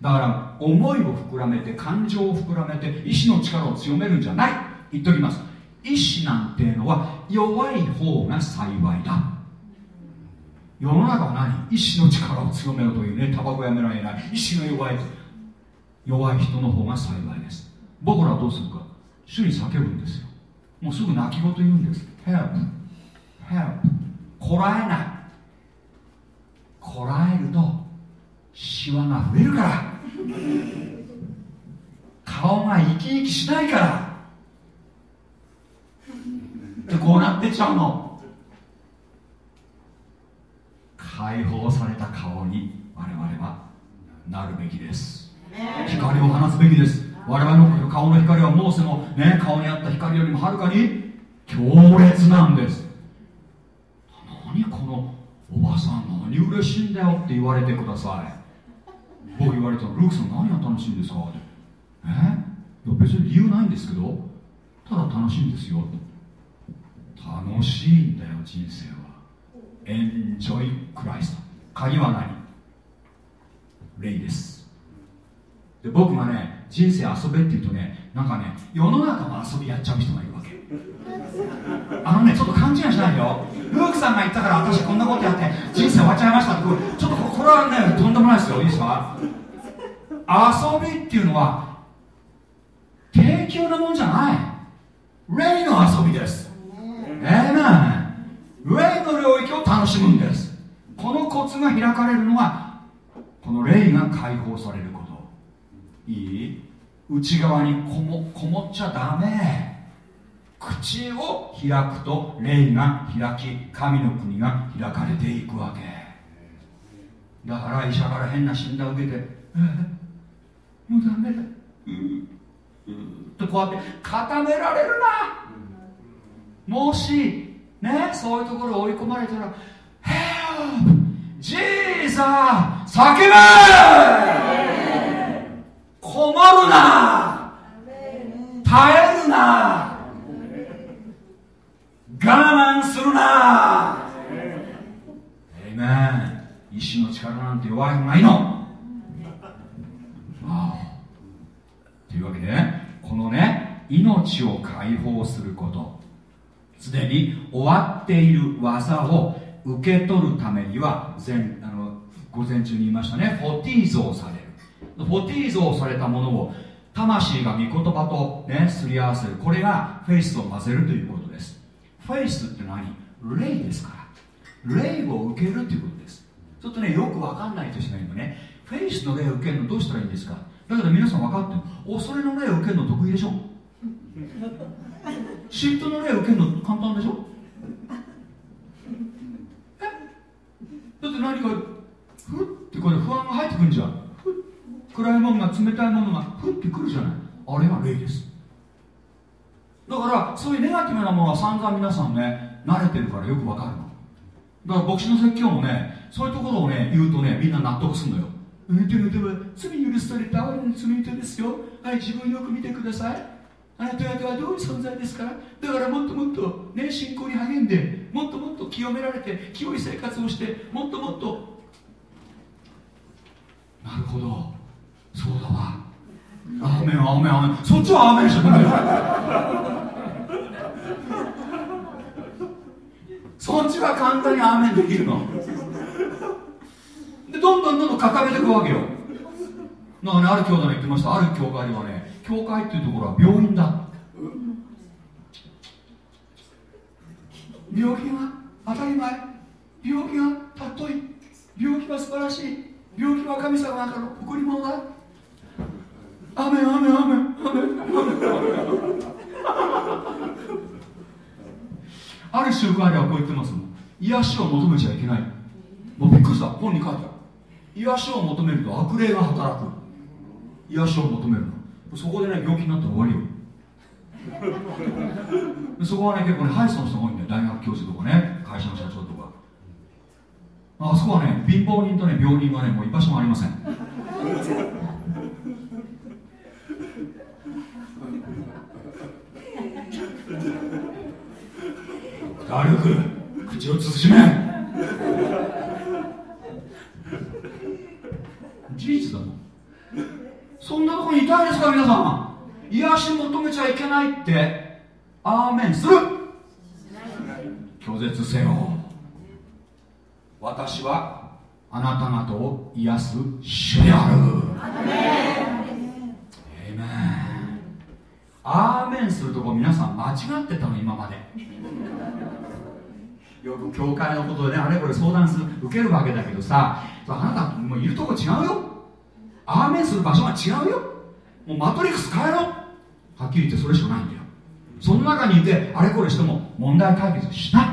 だから思いを膨らめて感情を膨らめて意志の力を強めるんじゃない。言っときます。意志なんていうのは弱い方が幸いだ。世の中は何？意志の力を強めるというねタバコやめられない。意志の弱い。弱い人の方が幸いです。僕らはどうするか？主に叫ぶんですよ。もうすぐ泣き言言うんです。Help Help こらえない。こらえるとシワが増えるから。顔が生き生きしないから。でこうなってっちゃうの。解放された顔に我々はなるべきです。光を放つべきです。我々の顔の光はモーセの、ね、顔にあった光よりもはるかに強烈なんです。何このおばさん何嬉しいんだよって言われてください。僕言われたらルークさん何が楽しいんですかって。え？いや別に理由ないんですけど。ただ楽しいんですよ楽しいんだよ人生は。エンジョイクライスト。鍵は何？霊です。で僕がね人生遊べって言うとねなんかね世の中の遊びやっちゃう人がいる。あのねちょっと勘違いしないよ。ルークさんが言ったから私こんなことやって人生終わっちゃいましたってちょっとこれはねとんでもないですよいいですか遊びっていうのは低級なもんじゃない。霊の遊びです。ええな霊の領域を楽しむんです。このコツが開かれるのはこの霊が解放されること。いい？内側にこもこもっちゃダメ。口を開くと霊が開き神の国が開かれていくわけ。だから医者から変な診断を受けて「えもうダメだ」うん。うん。とこうやって固められるな。もしねそういうところ追い込まれたら「Help! ジーザー叫べ!困るな!耐えるな我慢するな。えいめん意志の力なんて弱いのないの。というわけでこのね命を解放すること。すでに終わっている技を受け取るためには前あの午前中に言いましたね。フォティーゾされる。フォティーゾされたものを魂が御言葉とねすり合わせる。これがフェイスを混ぜるということ。フェイスって何？霊ですから。霊を受けるということです。ちょっとねよくわかんない人しかいのね。フェイスの霊を受けるのどうしたらいいんですか？だけど皆さん分かってる恐れの霊を受けるの得意でしょ？嫉妬の霊を受けるの簡単でしょ？え？だって何かふってこれ不安が入ってくるんじゃん。暗いものが冷たいものがふってくるじゃない。あれが霊です。だからそういうネガティブなものは散々皆さんね慣れてるからよくわかるの。だから牧師の説教もねそういうところをね言うとねみんな納得するのよ。でもでも罪許されたの罪人ですよ。はい自分よく見てください。あなた方はどういう存在ですか？らだからもっともっとね信仰に励んでもっともっと清められて清い生活をしてもっともっと。なるほど。そうだわ。アーメンアーメンアーメンそっちはアーメンしそっちは簡単にアーメンできるのでどんどんどんどん固めていくわけよなんかねある兄弟が言ってましたある教会ではね教会っていうところは病院だ病気が当たり前病気が尊い病気は素晴らしい病気は神様なんかの贈り物だアメンアメンアメンアメンアメンある宗会ではこう言ってますもん。癒しを求めちゃいけない。もうびっくりした。本に書いてある。癒しを求めると悪霊が働く。癒しを求めるの。そこでね病気になったら終わりよ。そこはね結構ねハイソンの人が多いんだよ。大学教授とかね会社の社長とか。あそこはね貧乏人とね病人はねもう居場所もありません。軽く。口を慎め。事実だもん。そんなとこにいたいですか皆さん癒し求めちゃいけないって。アーメンする。拒絶せよ。私はあなた方を癒す主である。エイメンアーメンするとこ皆さん間違ってたの今まで。よく教会のことでねあれこれ相談する受けるわけだけどさあなたもういるとこ違うよ。アーメンする場所が違うよ。もうマトリックス変えろ。はっきり言ってそれしかないんだよ。その中にいてあれこれしても問題解決しない。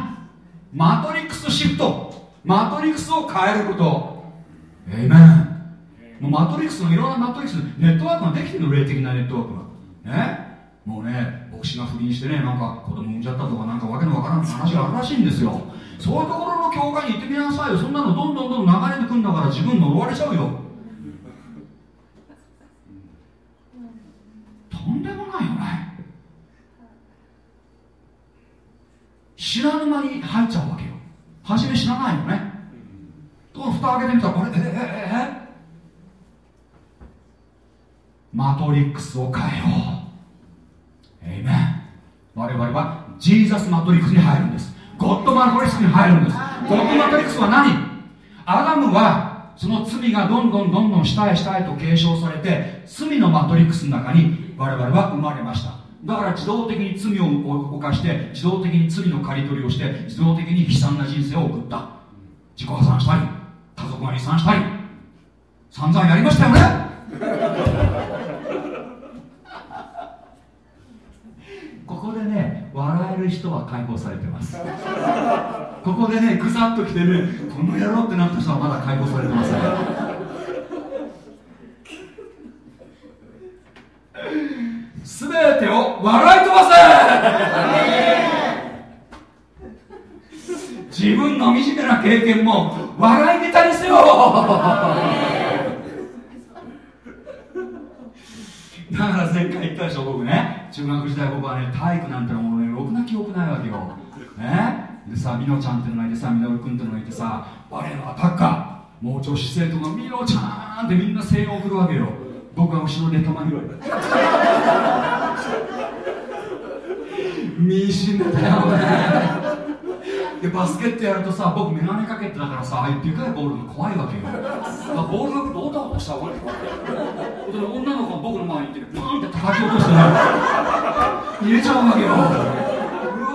マトリックスシフト。マトリックスを変えること。えいめんもうマトリックスのいろんなマトリックスネットワークができてるの霊的なネットワークが。ね？もうね牧師が不倫してねなんか子供産んじゃったとかなんかわけのわからん話があるらしいんですよ。そういうところの教会に行ってみなさいよ。そんなのどんどんどん流れてくんだから自分呪われちゃうよ。とんでもないよね。知らぬ間に入っちゃうわけよ。初め知らないよね。と蓋開けてみたらあれ？ええええ？マトリックスを変えよう。エイメン我々は Jesus Matrix に入るんです。 God Matrix に入るんです。 God Matrix は何？アダムはその罪がどんどんどんどん下へ下へと継承されて罪のマトリックスの中に我々は生まれました。だから自動的に罪を犯して自動的に罪の刈り取りをして自動的に悲惨な人生を送った。自己破産したり家族が離散したり。散々やりましたよねここでね笑える人は解放されてます。ここでねぐさっときてねこの野郎ってなった人はまだ解放されてません。すべてを笑い飛ばせ。自分の惨めな経験も笑いネタにせよ。だから前回言ったでしょ僕ね。中学時代僕はね体育なんてのものねろくな記憶ないわけよ。ねでさみのちゃんってのがいてさみのるくんってのがいてさ我のアタッカーもう女子生徒がみのちゃんってみんな声援を送るわけよ。僕は後ろで玉拾い。見しめたよねでバスケットやるとさ僕メガネかけてだからさああいうでかいボールが怖いわけよ。ボールが来るとオタオタしたわけで女の子が僕の前に行ってパンって叩き落として入れちゃうわけよう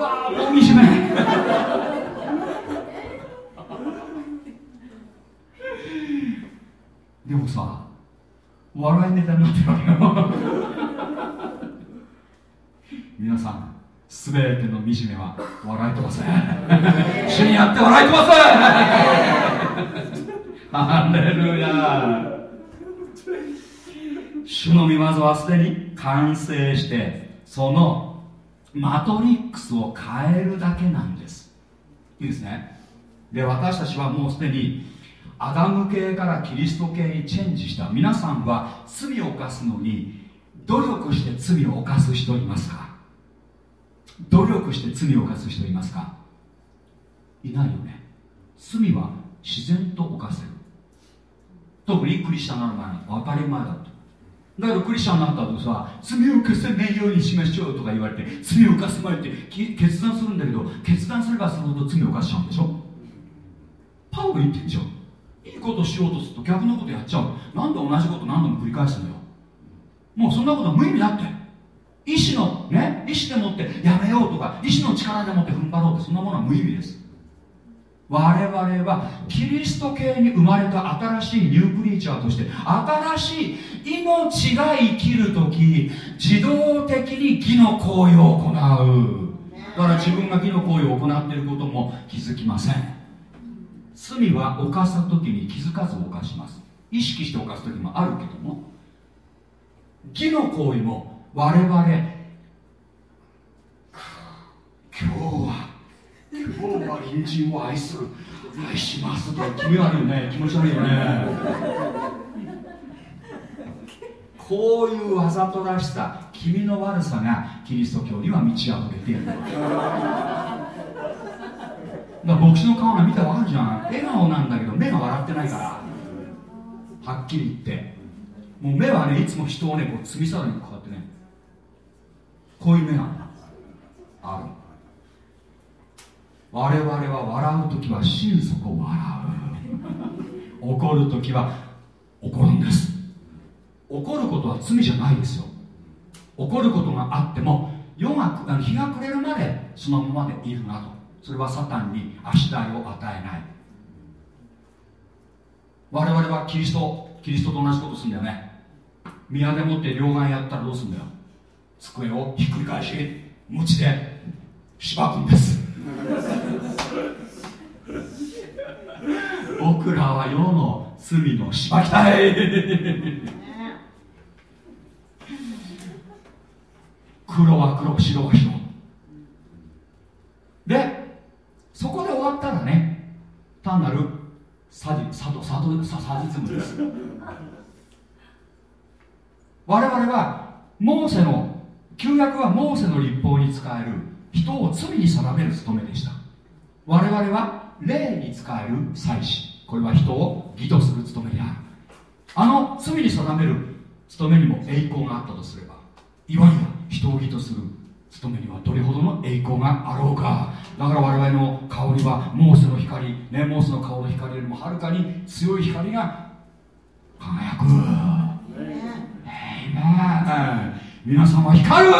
わーもみしめでもさ笑いネタになってるわけよ皆さんすべての惨めは笑い飛ばせ。ん主にやって笑い飛ばせ。ハレルヤ。主の御業はすでに完成してそのマトリックスを変えるだけなんです。いいですね。で私たちはもうすでにアダム系からキリスト系にチェンジした皆さんは罪を犯すのに努力して罪を犯す人いますか？努力して罪を犯す人いますか？いないよね。罪は自然と犯せる。特にクリスチャンなる前に当たり前だと。だけどクリスチャンになった後さ罪を犯せないようにしましょうとか言われて罪を犯す前って決断するんだけど決断すればするほど罪を犯しちゃうんでしょ？パウロ言ってんじゃんいいことしようとすると逆のことやっちゃう。なんで同じこと何度も繰り返すのよ。もうそんなことは無意味だって。意志のね意志でもってやめようとか意志の力でもって踏ん張ろうってそんなものは無意味です。我々はキリスト系に生まれた新しいニュークリーチャーとして新しい命が生きる時自動的に義の行為を行う。だから自分が義の行為を行っていることも気づきません。罪は犯した時に気づかず犯します。意識して犯す時もあるけども義の行為も我々。今日は今日は隣人を愛する愛しますって気味悪いよね。気持ち悪いよね。こういうわざとらしさ気味の悪さがキリスト教には満ち溢れている。だから牧師の顔が見たら分かるじゃん。笑顔なんだけど目が笑ってないから。はっきり言って。もう目はねいつも人をねこう積み去るにかこういう目がある。我々は笑う時は心底笑う。怒る時は怒るんです。怒ることは罪じゃないですよ。怒ることがあっても夜が日が暮れるまでそのままでいるなと。それはサタンに足台を与えない。我々はキリストキリストと同じことするんだよね。宮でもって両替やったらどうするんだよ。机をひっくり返し鞭でしばくんです。僕らは世の罪のしばきたい。黒は黒白は白。でそこで終わったらね単なるサディサドサドササディズムです。我々はモーセの旧約はモーセの立法に使える人を罪に定める務めでした。我々は霊に使える祭司。これは人を義とする務めである。あの罪に定める務めにも栄光があったとすればいわゆる人を義とする務めにはどれほどの栄光があろうか。だから我々の香りはモーセの光、ね、モーセの顔の光よりもはるかに強い光が輝く皆様光る。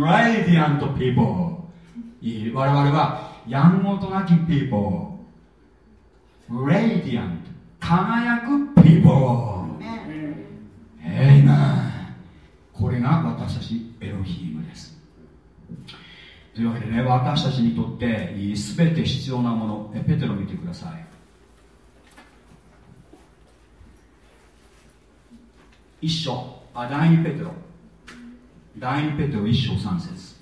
ライディアントピーポー我々はやんごとなきピーポーライディアント輝くピーポーエイメンこれが私たちエロヒームです。というわけでね私たちにとって全て必要なもの。ペテロ見てください。一章あ第二ペテロ。第二ペテロ一章三節。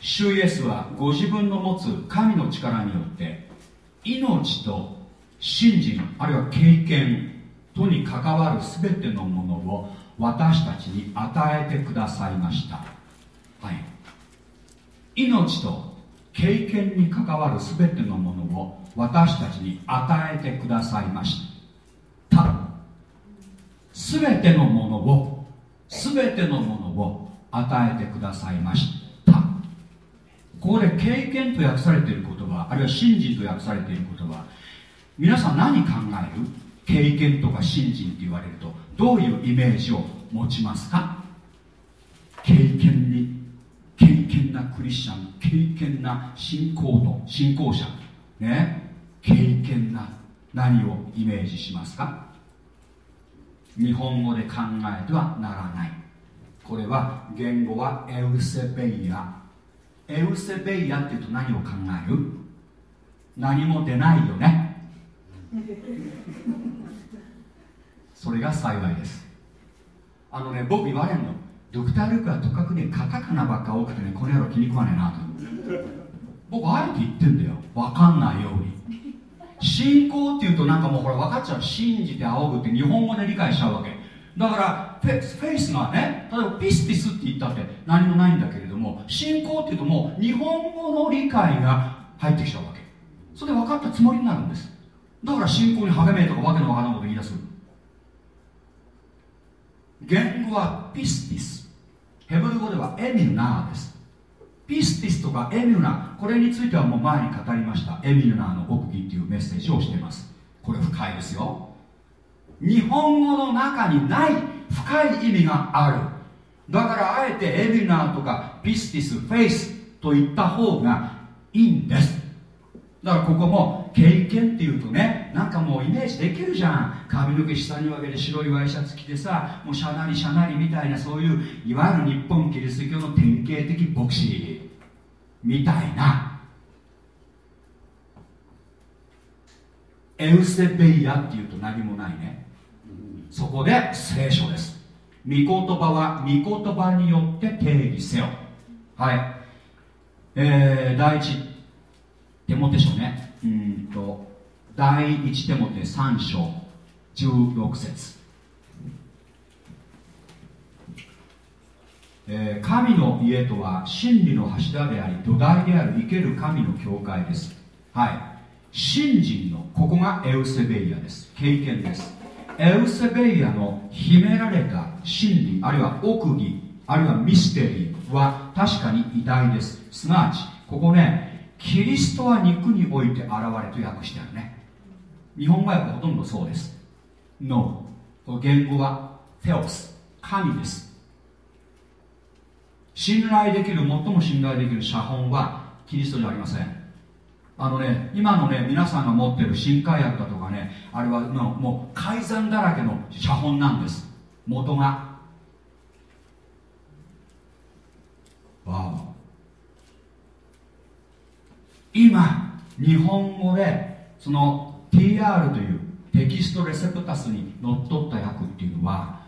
主イエスはご自分の持つ神の力によって命と信心あるいは経験とに関わる全てのものを私たちに与えてくださいました。はい。命と経験に関わる全てのものを私たちに与えてくださいました。全てのものを全てのものを与えてくださいました。ここで経験と訳されている言葉あるいは信心と訳されている言葉皆さん何考える？経験とか信心って言われるとどういうイメージを持ちますか？経験に経験なクリスチャン経験な信仰と信仰者ね経験な何をイメージしますか？日本語で考えてはならない。これは言語はエウセベイアエウセベイアっていうと何を考える？何も出ないよね。それが幸いです。あのね僕言われるのドクター・ルークはとかくねカタカナばっか多くてねこの野郎気に食わねえなと僕あえて言ってんだよ。分かんないように。信仰っていうとなんかもうほら分かっちゃう信じて仰ぐって日本語で理解しちゃうわけ。だからフェフェイスがね例えばピスティスって言ったって何もないんだけれども信仰っていうともう日本語の理解が入ってきちゃうわけ。それで分かったつもりになるんです。だから信仰に励めとかわけのわからないこと言い出す。言語はピスティス。ヘブル語ではエミルナーです。ピスティスとかエミルナー。これについてはもう前に語りました。エミルナーの奥義っていうメッセージをしています。これ深いですよ。日本語の中にない深い意味がある。だからあえてエミルナーとかピスティスフェイスといった方がいいんです。だからここも経験っていうとねなんかもうイメージできるじゃん。髪の毛下に分けて白いワイシャツ着てさもうシャナリシャナリみたいなそういういわゆる日本キリスト教の典型的牧師。みたいな。エウセベイヤっていうと何もないね。そこで聖書です。御言葉は御言葉によって定義せよ。はい。えー、第一テモテ書ね。うんと第1テモテ3章16節。えー、神の家とは真理の柱であり土台である生ける神の教会です。はい。信心のここがエウセベイヤです。経験です。エウセベイヤの秘められた真理あるいは奥義あるいはミステリーは確かに偉大です。すなわちここねキリストは肉において現れと訳してあるね。日本語訳ほとんどそうです。No 言語はテオス。神です。信頼できる最も信頼できる写本はキリストじゃありません。あのね今のね皆さんが持ってる新海薬だとかねあれはのもう改ざんだらけの写本なんです。元が。わお。今日本語でその TR というテキストレセプタスにのっとった訳っていうのは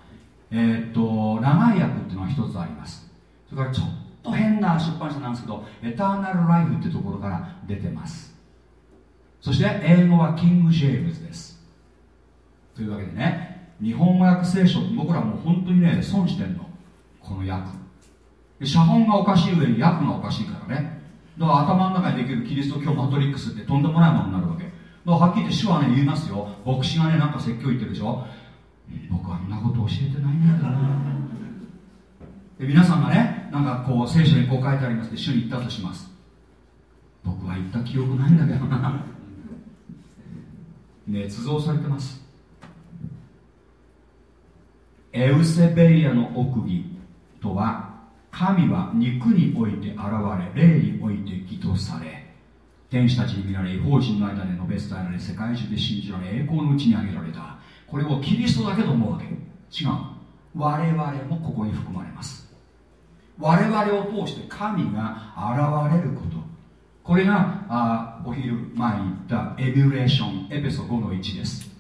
えー、っと長い訳っていうのは一つあります。それからちょっと変な出版社なんですけどエターナルライフっていうところから出てます。そして英語はキング・ジェームズです。というわけでね日本語訳聖書って僕らもう本当にね損してんの。この訳。写本がおかしい上に訳がおかしいからね。だから頭の中にできるキリスト教マトリックスってとんでもないものになるわけ。らはっきり言って主はね言いますよ。牧師がねなんか説教言ってるでしょ。僕あんなこと教えてないんだけどな。で皆さんがねなんかこう聖書にこう書いてありますって主に言ったとします。僕は言った記憶ないんだけどな。捏造されてます。エウセベリアの奥義とは神は肉において現れ霊において義とされ天使たちに見られ法人の間で述べ伝えられ世界中で信じられ栄光のうちに挙げられた。これをキリストだけと思うわけ。違う。我々もここに含まれます我々を通して神が現れること。これがあお昼前に言ったエミュレーションエペソ5の1です。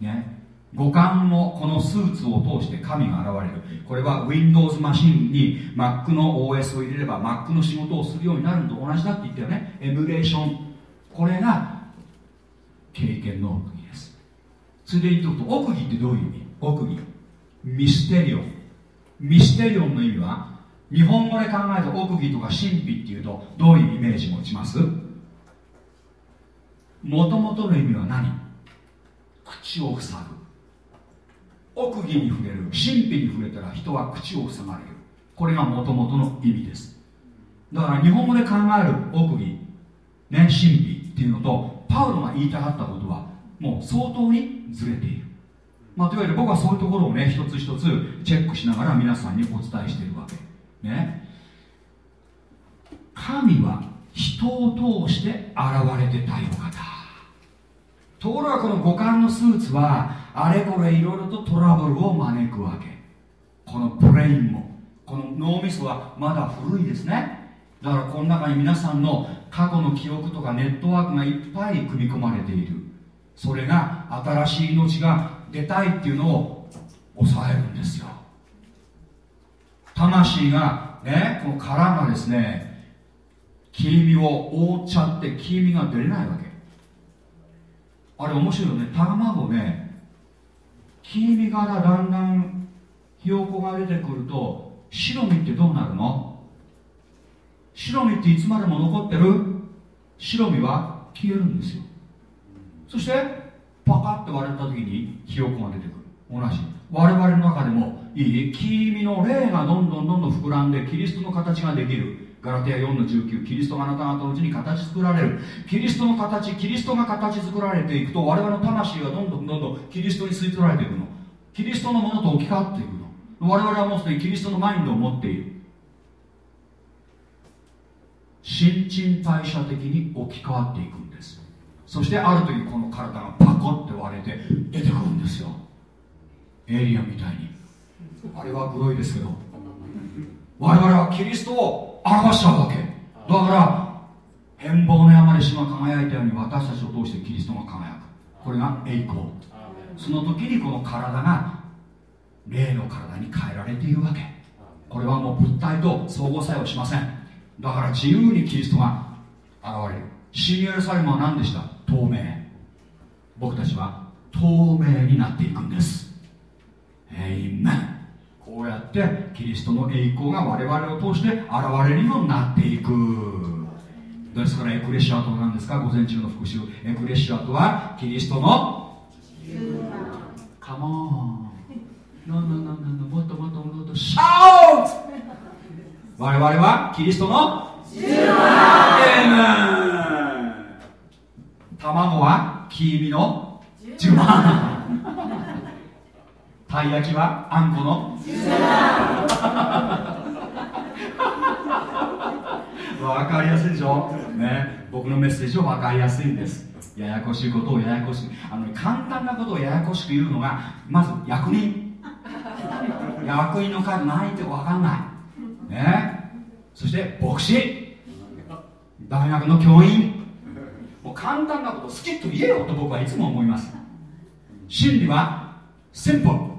ね。五感のこのスーツを通して神が現れる。これは Windows マシンに Mac の OS を入れれば Mac の仕事をするようになるのと同じだって言ったよね。エミュレーションこれが経験の奥義です。それで言っておくと奥義ってどういう意味？奥義。ミステリオン。ミステリオンの意味は日本語で考えた奥義とか神秘っていうとどういうイメージ持ちます？もともとの意味は何？口を塞ぐ。奥義に触れる神秘に触れたら人は口を塞がれる。これがもともとの意味です。だから日本語で考える奥義ね神秘っていうのとパウロが言いたかったことはもう相当にずれている。まあ、というわけで僕はそういうところをね一つ一つチェックしながら皆さんにお伝えしているわけ。ね。神は人を通して現れてたいお方。ところがこの五感のスーツはあれこれいろいろとトラブルを招くわけ。このブレインもこの脳みそはまだ古いですね。だからこの中に皆さんの過去の記憶とかネットワークがいっぱい組み込まれている。それが新しい命が出たいっていうのを抑えるんですよ。魂がねこの殻がですね黄身を覆っちゃって黄身が出れないわけ。あれ面白いよね。卵ね黄身からだんだんひよこが出てくると白身ってどうなるの？白身っていつまでも残ってる？白身は消えるんですよ。そしてパカッて割れた時にひよこが出てくる。同じ。我々の中でもいい黄身の霊がどんどんどんどん膨らんでキリストの形ができる。ガラテア4の19キリストがあなた方のうちに形作られる。キリストの形キリストが形作られていくと我々の魂がどんどんどんどんキリストに吸い取られていくの。キリストのものと置き換わっていくの。我々はもうすでにキリストのマインドを持っている。新陳代謝的に置き換わっていくんです。そしてある時この体がパコって割れて出てくるんですよ。エイリアンみたいに。あれは黒いですけど。我々はキリストを表しちゃうわけ？だから変貌の山で島が輝いたように私たちを通してキリストが輝く。これが栄光。その時にこの体が霊の体に変えられているわけ。これはもう物体と相互作用しません。だから自由にキリストが現れる。新エルサレムは何でした？透明。僕たちは透明になっていくんです。エイメンこうやってキリストの栄光が我々を通して現れるようになっていく。ですか？らエクレシアとは何ですか？午前中の復習エクレシアとはキリストのカモン。ノンノンノンノンもっともっともっと。シャウト我々はキリストの卵は黄身の10万たい焼きはあんこの？わかりやすいでしょ？ね。僕のメッセージは分かりやすいんです。ややこしいことをややこしくあの、簡単なことをややこしく言うのがまず役人。役員の数何って分かんない。ね。そして牧師。大学の教員。もう簡単なこと好きと言えよと僕はいつも思います。真理はシンプル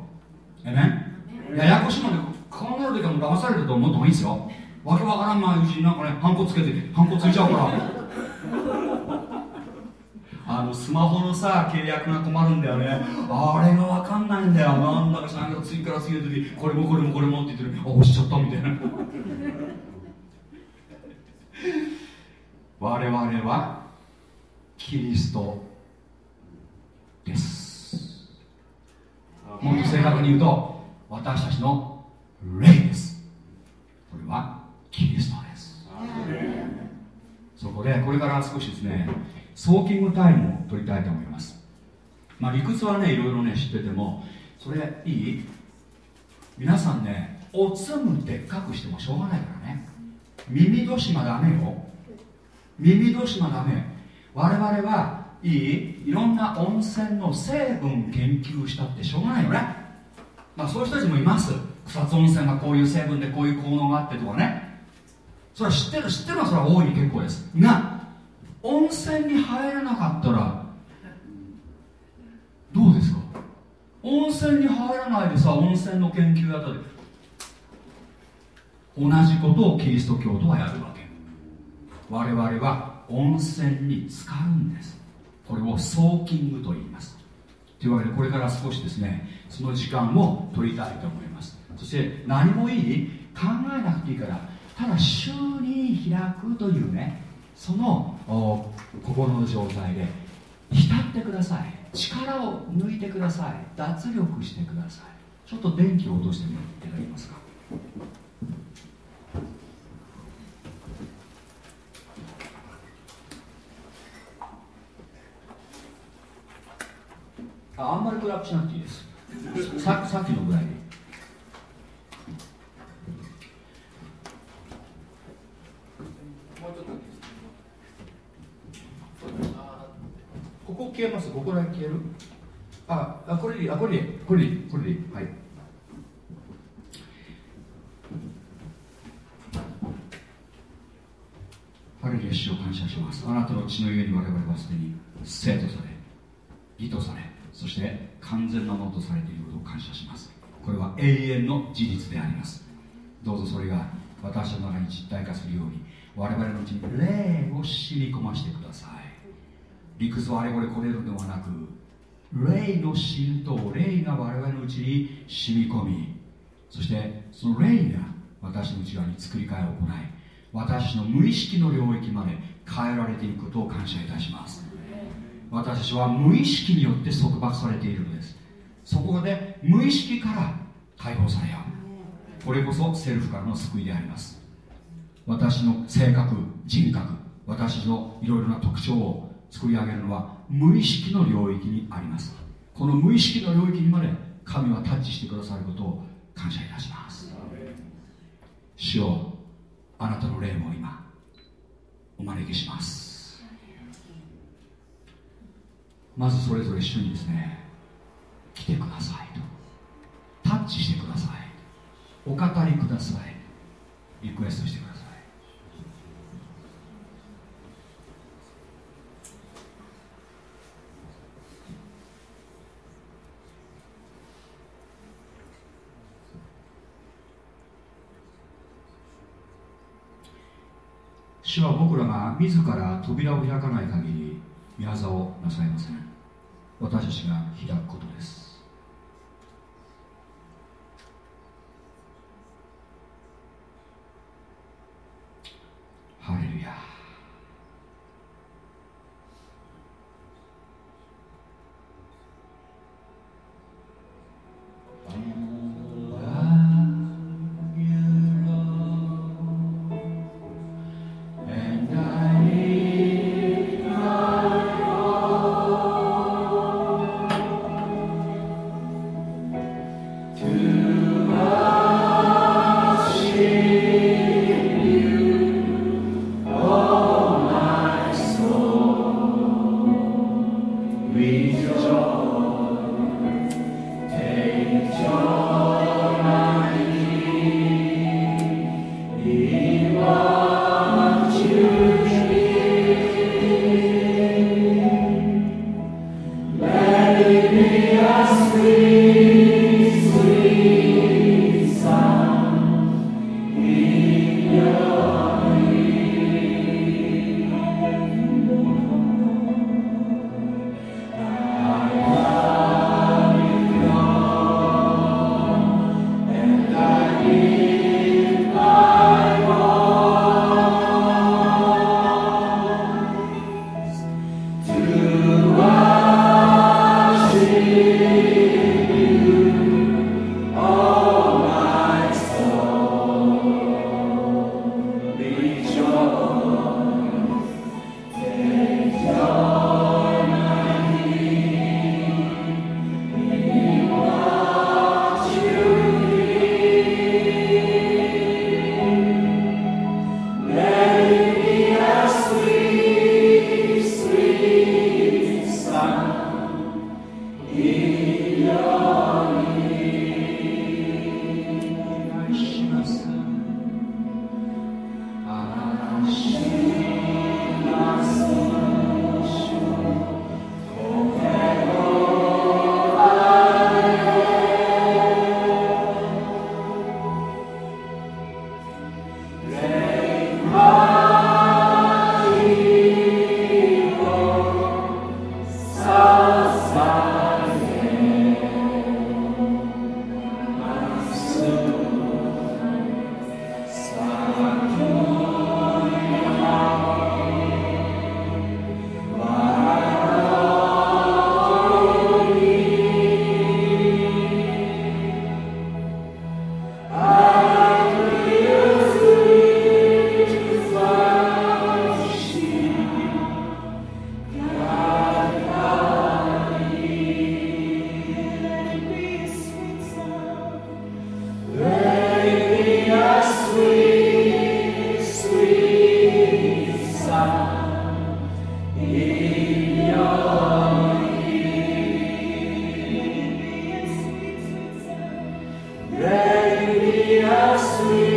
えね。ややこしいので考える時はもう騙されると思った方がいいですよ。わけわからんないうちになんかねハンコつけてハンコついちゃうから。あのスマホのさ契約が困るんだよね。あれが分かんないんだよ。なんだかしらんけど次から次の時これもこれもこれもって言ってる。押しちゃったみたいな。我々はキリストです。もっと正確に言うと私たちの霊です。これはキリストです。そこでこれから少しですねソーキングタイムを取りたいと思います。まあ理屈はねいろいろね知っててもそれいい？皆さんねおつむでっかくしてもしょうがないからね。耳戸島ダメよ。耳戸島ダメ。我々はいい？いろんな温泉の成分研究したってしょうがないよね。まあそういう人たちもいます。草津温泉がこういう成分でこういう効能があってとかね。それは知ってる知ってるのはそれは大いに結構です。が温泉に入らなかったらどうですか？温泉に入らないでさ温泉の研究やったで同じことをキリスト教徒はやるわけ。我々は温泉に浸かるんです。これをソーキングと言います。というわけでこれから少しですねその時間を取りたいと思います。そして何もいい？考えなくていいからただ週に開くというねその心の状態で浸ってください。力を抜いてください。脱力してください。ちょっと電気を落としてみていただけますか？ああんまり暗くしなくていいです。ささっきのぐらいで。ここ消えます。ここだけ消える？ああこれでいい。あこれでいい。これでいい。これでいい。はい。ハレルヤ主を感謝します。あなたの血のゆえに我々はすでに生徒され義とされ完全なものとされていることを感謝しますこれは永遠の事実であります。どうぞそれが私の中に実体化するように我々のうちに霊を染み込ませてください。理屈はあれこれこれるのではなく霊の浸透霊が我々のうちに染み込みそしてその霊が私の内側に作り変えを行い私の無意識の領域まで変えられていくことを感謝いたします。私は無意識によって束縛されているのです。そこで無意識から解放されよう。これこそセルフからの救いであります。私の性格人格私のいろいろな特徴を作り上げるのは無意識の領域にあります。この無意識の領域にまで神はタッチしてくださることを感謝いたします。主よあなたの霊も今お招きします。まずそれぞれ主にですね来てください。とタッチしてください。お語りください。リクエストしてください。主は僕らが自ら扉を開かない限り宮沢をなさいません。私たちが開くことです。ハレルヤ You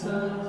Santo.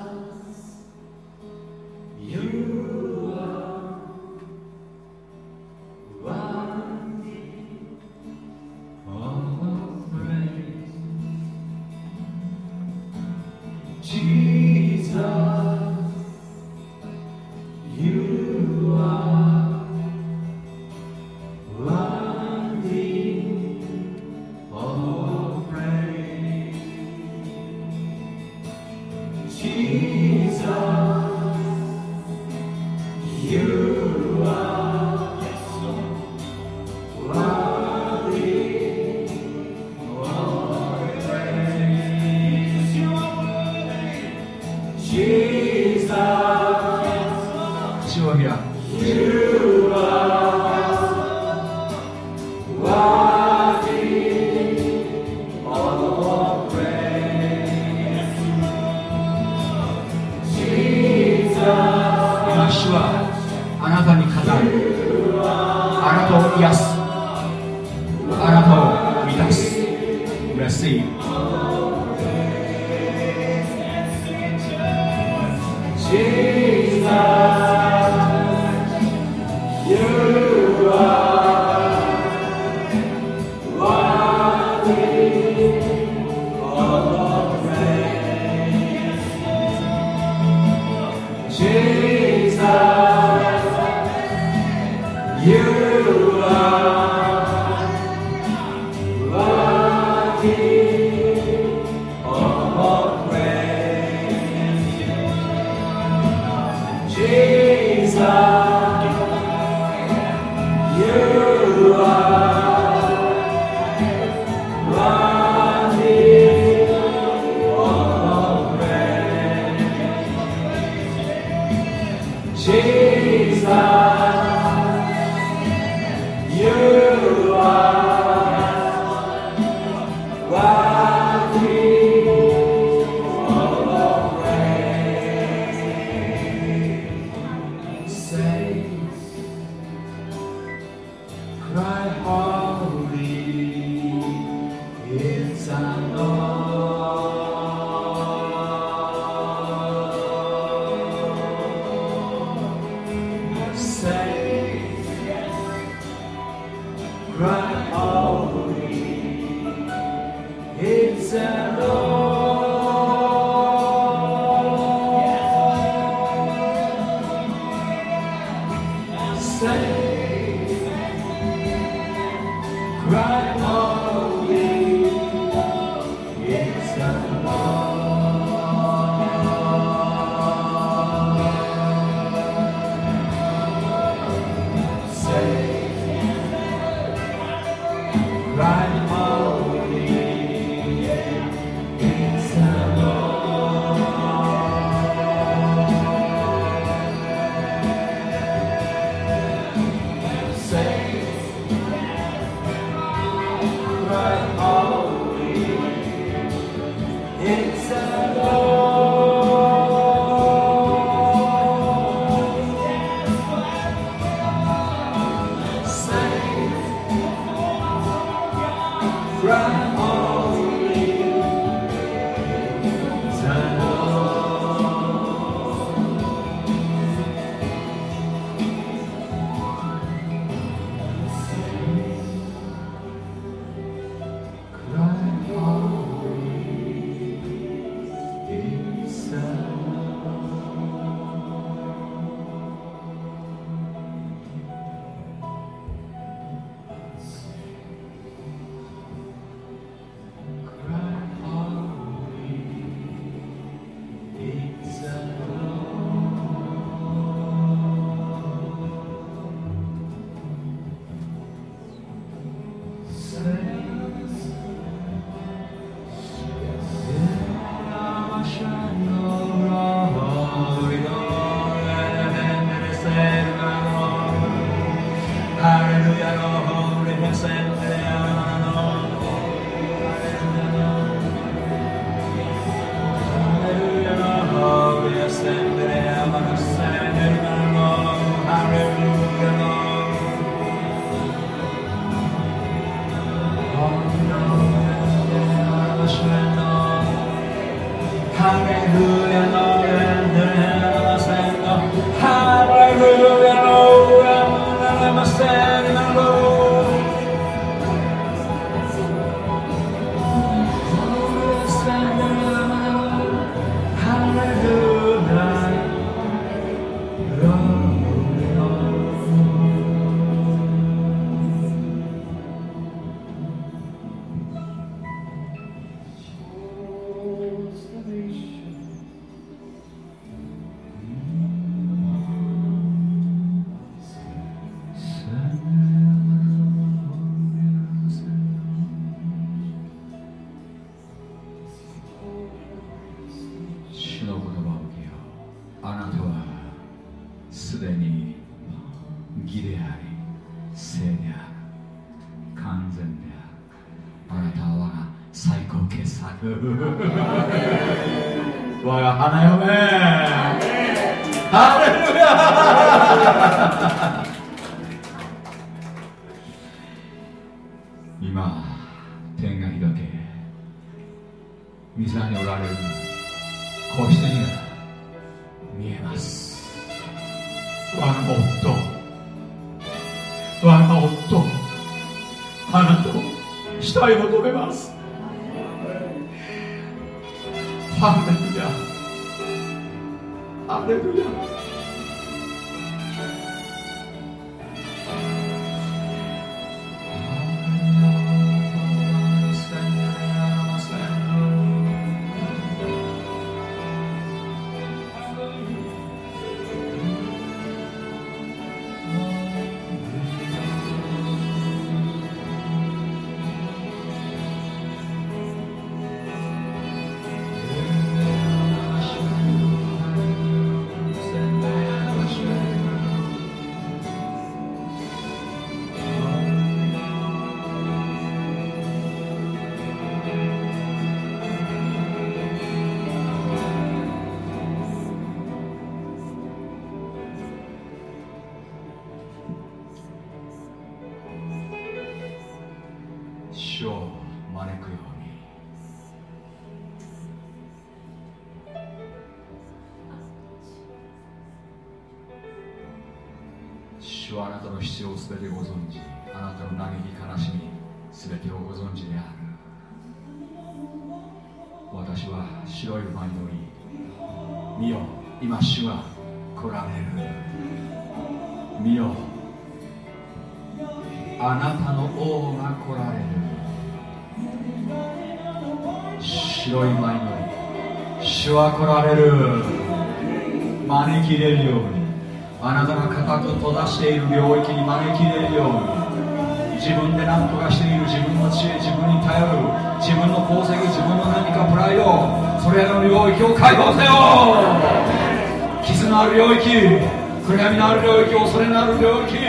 必要すべてご存知あなたの嘆き悲しみすべてをご存知である。私は白い馬に乗り見よ今主は来られる。見よあなたの王が来られる。白い馬に乗り主は来られる。招き入れるように。あなたが固く閉ざしている領域に招き入れるように自分で何とかしている自分の知恵自分に頼る自分の功績自分の何かプライドそれらの領域を解放せよ。傷のある領域暗闇のある領域恐れのある領域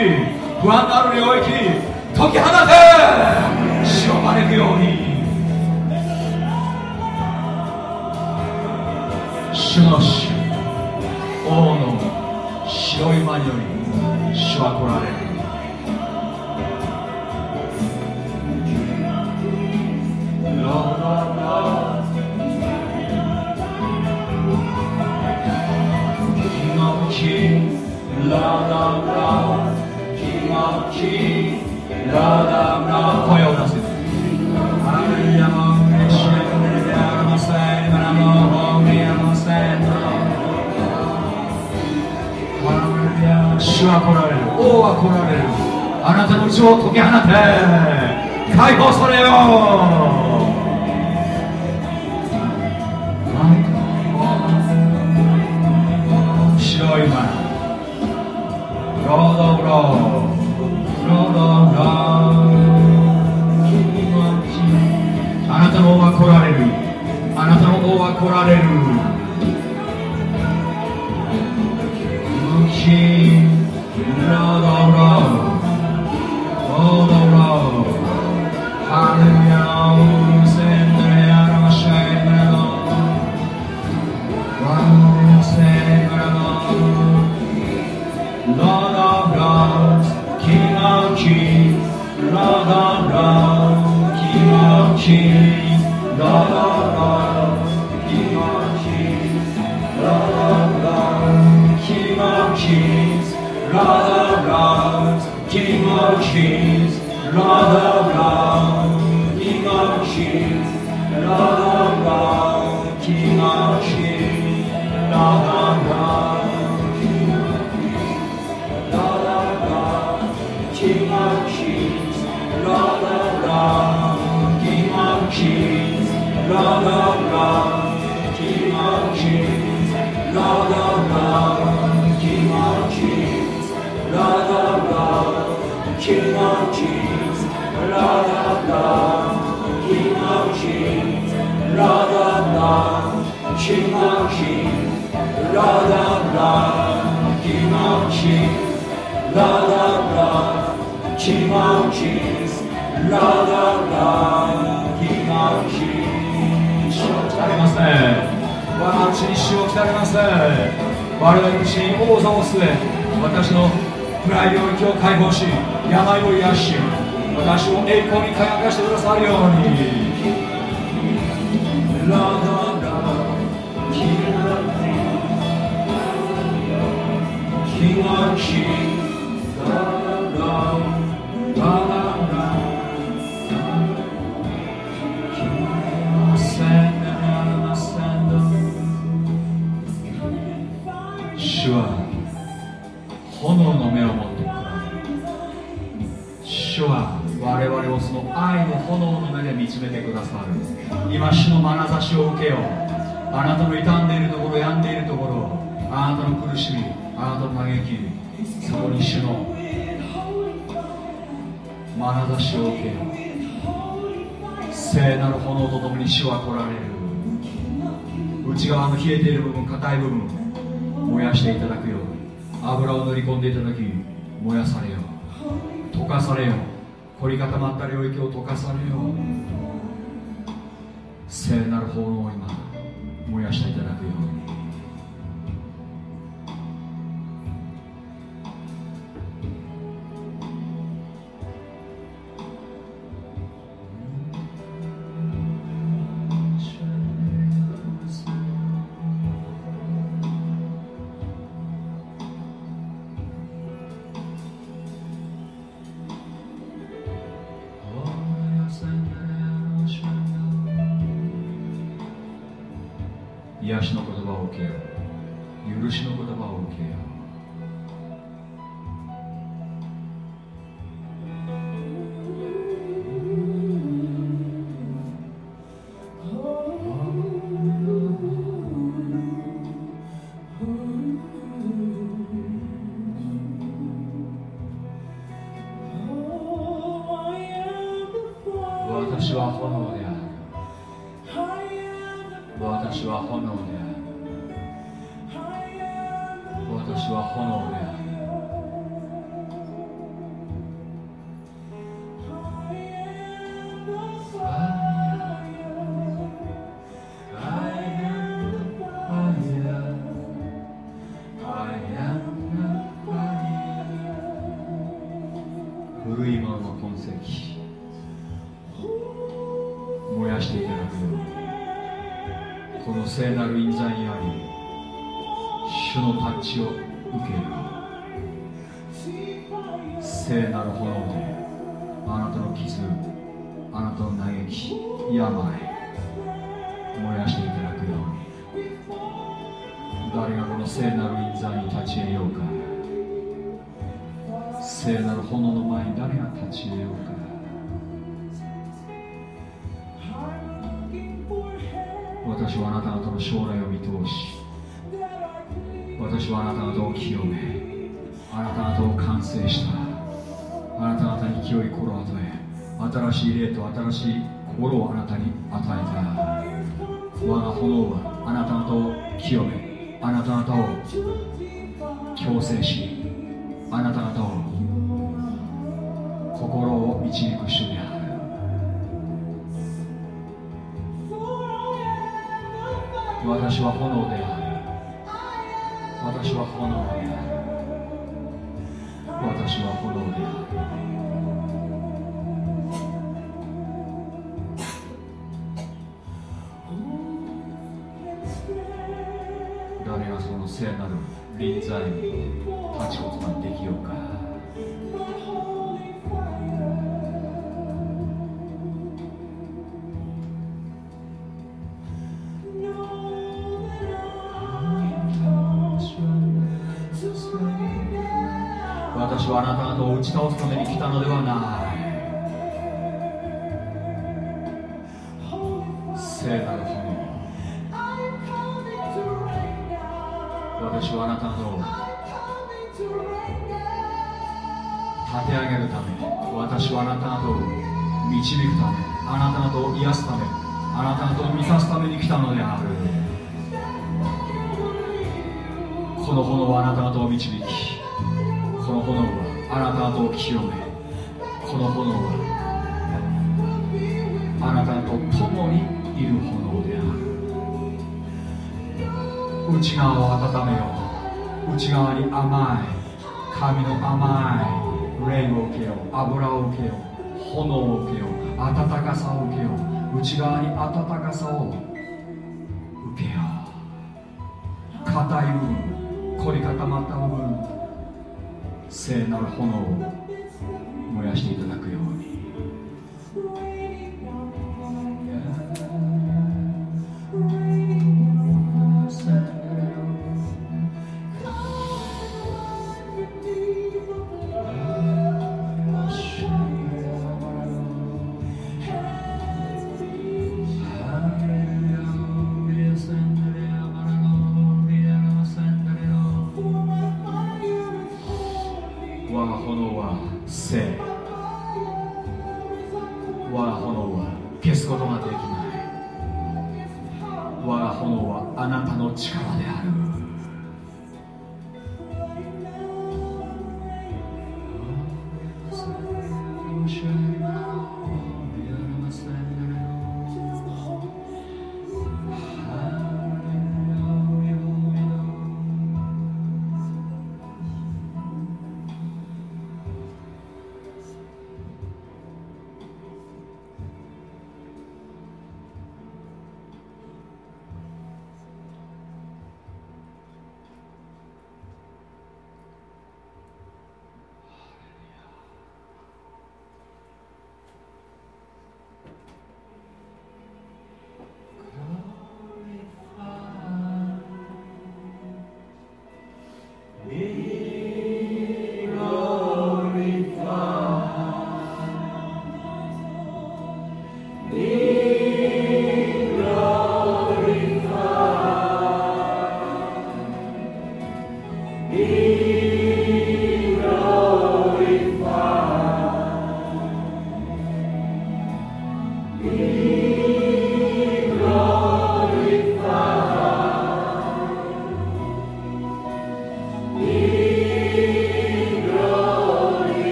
不安のある領域解き放て。死を招くように。主の主。王の白い馬により主は来られる声を 来られる。あなたの内を解き放て。解放されよ。白い前 Lord of Lord, Lord of Lord あなたの王は来られる。あなたの王は来られる。しの言葉を受けよう。許しの言葉を受けよう。打ち倒すために来たのではな。い内側を温めよう。内側に甘い神の甘い霊を受けよう。油を受けよう。炎を受けよう。温かさを受けよう。内側に温かさを受けよう。硬い部分凝り固まった部分聖なる炎を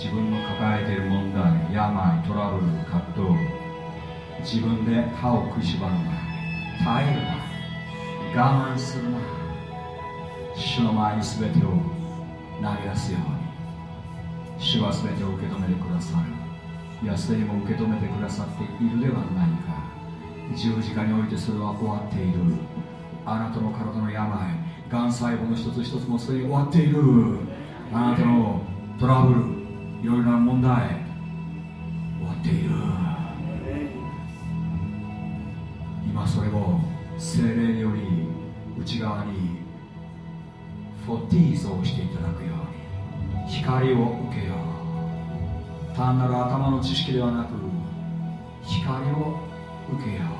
自分の抱えている問題病トラブル葛藤。自分で歯を食いしばるな。耐えるな。我慢するな。主の前に全てを投げ出すように。主は全てを受け止めてくださる。いやすでにも受け止めてくださっているではないか。十字架においてそれは終わっている。あなたの体の病がん細胞の一つ一つもすでに終わっている。あなたのトラブルいろいろな問題終わっている。今それを精霊により内側にフォティーズをしていただくように光を受けよう。単なる頭の知識ではなく光を受けよう。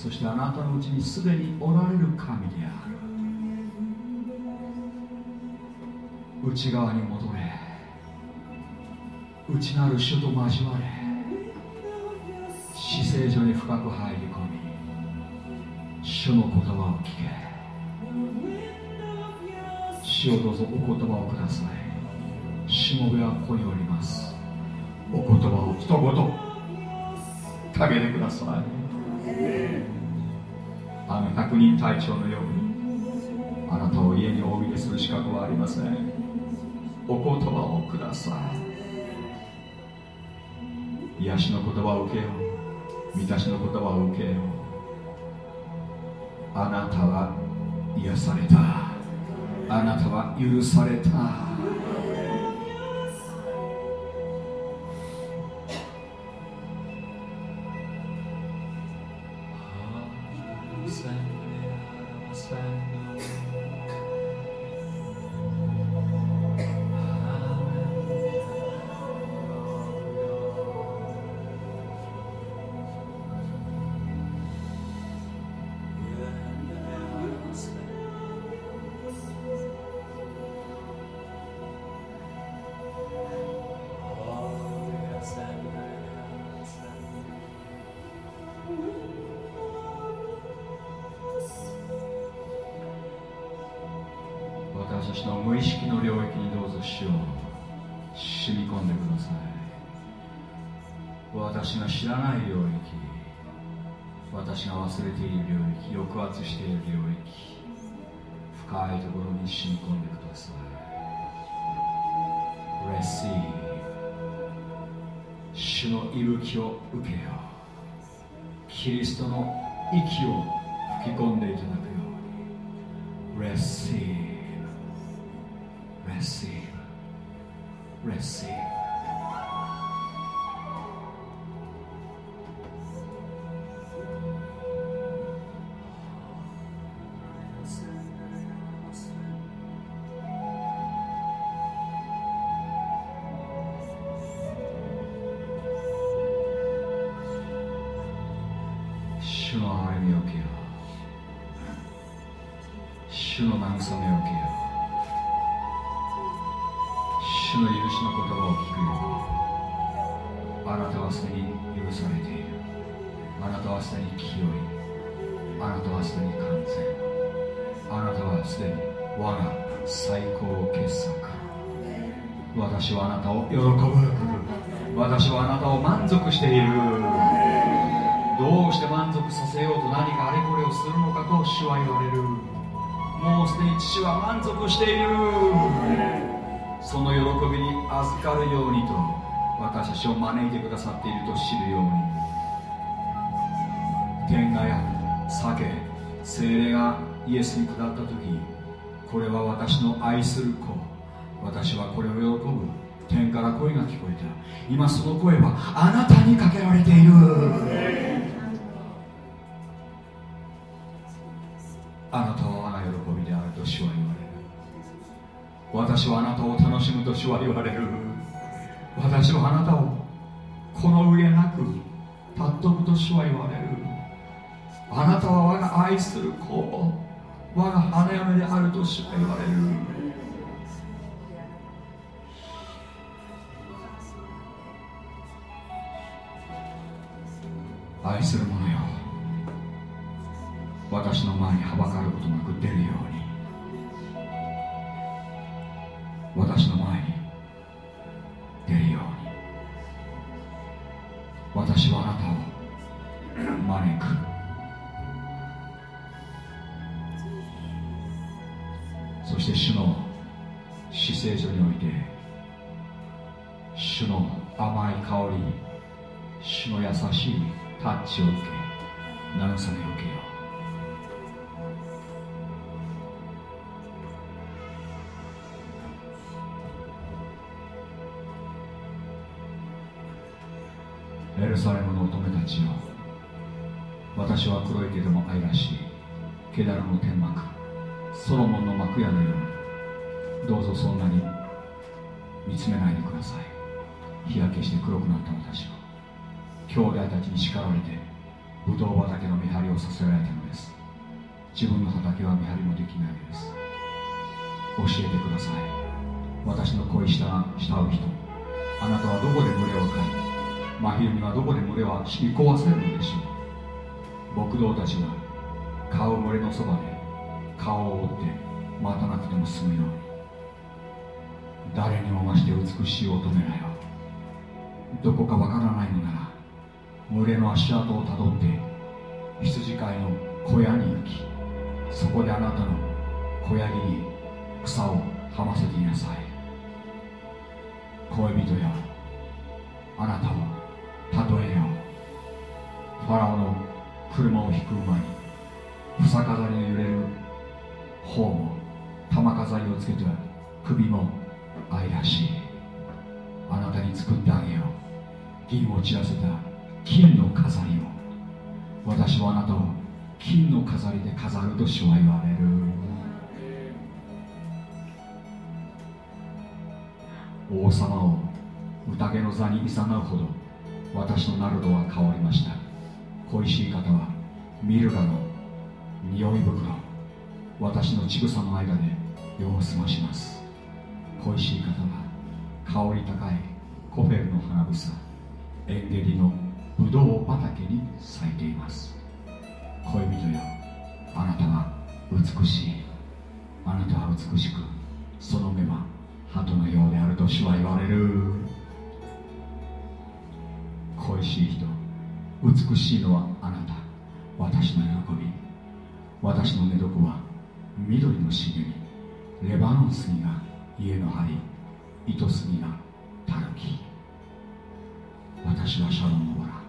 そしてあなたのうちにすでにおられる神である。内側に戻れ。内なる主と交われ。死聖所に深く入り込み主の言葉を聞け。主をどうぞお言葉をください。しもべはここにおります。お言葉を一言。かけてください。あの百人隊長のようにあなたを家にお入れする資格はありません。お言葉をください。癒しの言葉を受けよう。満たしの言葉を受けよう。あなたは癒された。あなたは許された。満足している。その喜びに預かるようにと私たちを招いてくださっていると知るように。天がや酒精霊がイエスに下った時これは私の愛する子。私はこれを喜ぶ。天から声が聞こえた。今その声はあなたにかけられている。と主は言われる私はあなたを楽しむと主は言われる。私はあなたをこの上なくたっ尊ぶと主は言われる。あなたは我が愛する子我が花嫁であると主は言われる。愛する者よ。私の前にはばかることなく出るように。私のケダルの天幕ソロモンの幕屋のようにどうぞそんなに見つめないでください。日焼けして黒くなった私は兄弟たちに叱られてブドウ畑の見張りをさせられたのです。自分の畑は見張りもできないのです。教えてください。私の恋した慕う人あなたはどこで群れを飼い真昼にはどこで群れは敷き壊せるのでしょう。牧童たちは飼う群れのそばで顔を覆って待たなくても済むように。誰にも増して美しい乙女らよ。どこかわからないのなら群れの足跡をたどって羊飼いの小屋に行きそこであなたの小屋木に草をはませていなさい。恋人よあなたを例えよ。ファラオの車を引く馬に房飾りの揺れる方も玉飾りをつけて首も愛らしい。あなたに作ってあげよう。銀を散らせた金の飾りを。私はあなたを金の飾りで飾ると主は言われる。王様を宴の座にいざなうほど私のナルドは香りました。恋しい方はミルガの匂い袋私の乳房の間で世を過ごします。恋しい方は香り高いコフェルの花房エンゲリのブドウ畑に咲いています。恋人よあなたは美しい。あなたは美しくその目は鳩のようであると主は言われる。恋しい人美しいのはあなた私の喜び。私の寝床は緑の茂みレバノン杉が家の梁糸杉がたぬき。私はシャロンのバラ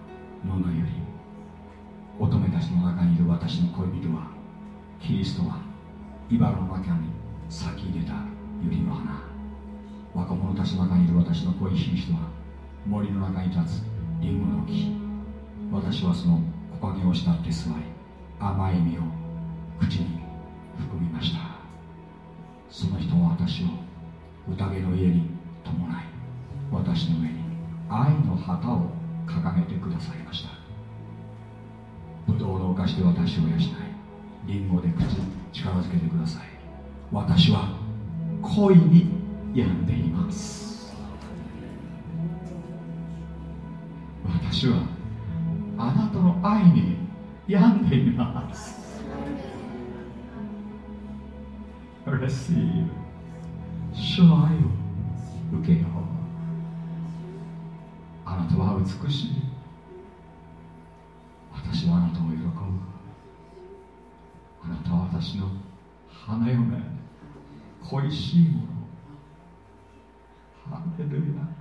野のより乙女たちの中にいる私の恋人はキリストは茨の中に咲き入れた百合の花。若者たちの中にいる私の恋しい人は森の中に立つリンゴの木。私はその木陰を慕って座り甘い実を口に含みました。その人は私を宴の家に伴い私の上に愛の旗を掲げてくださいました。ブドウのお菓子で私を養いリンゴで口力づけてください。私は恋に病んでいます。私はあなたの愛に病んでいます。Receive 主の愛を受けよう。あなたは美しい。私はあなたを喜ぶ。あなたは私の花嫁。恋しいもの。ハレルヤ。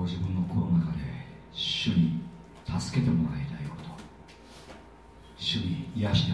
ご自分の心の中で主に助けてもらいたいこと。主に癒して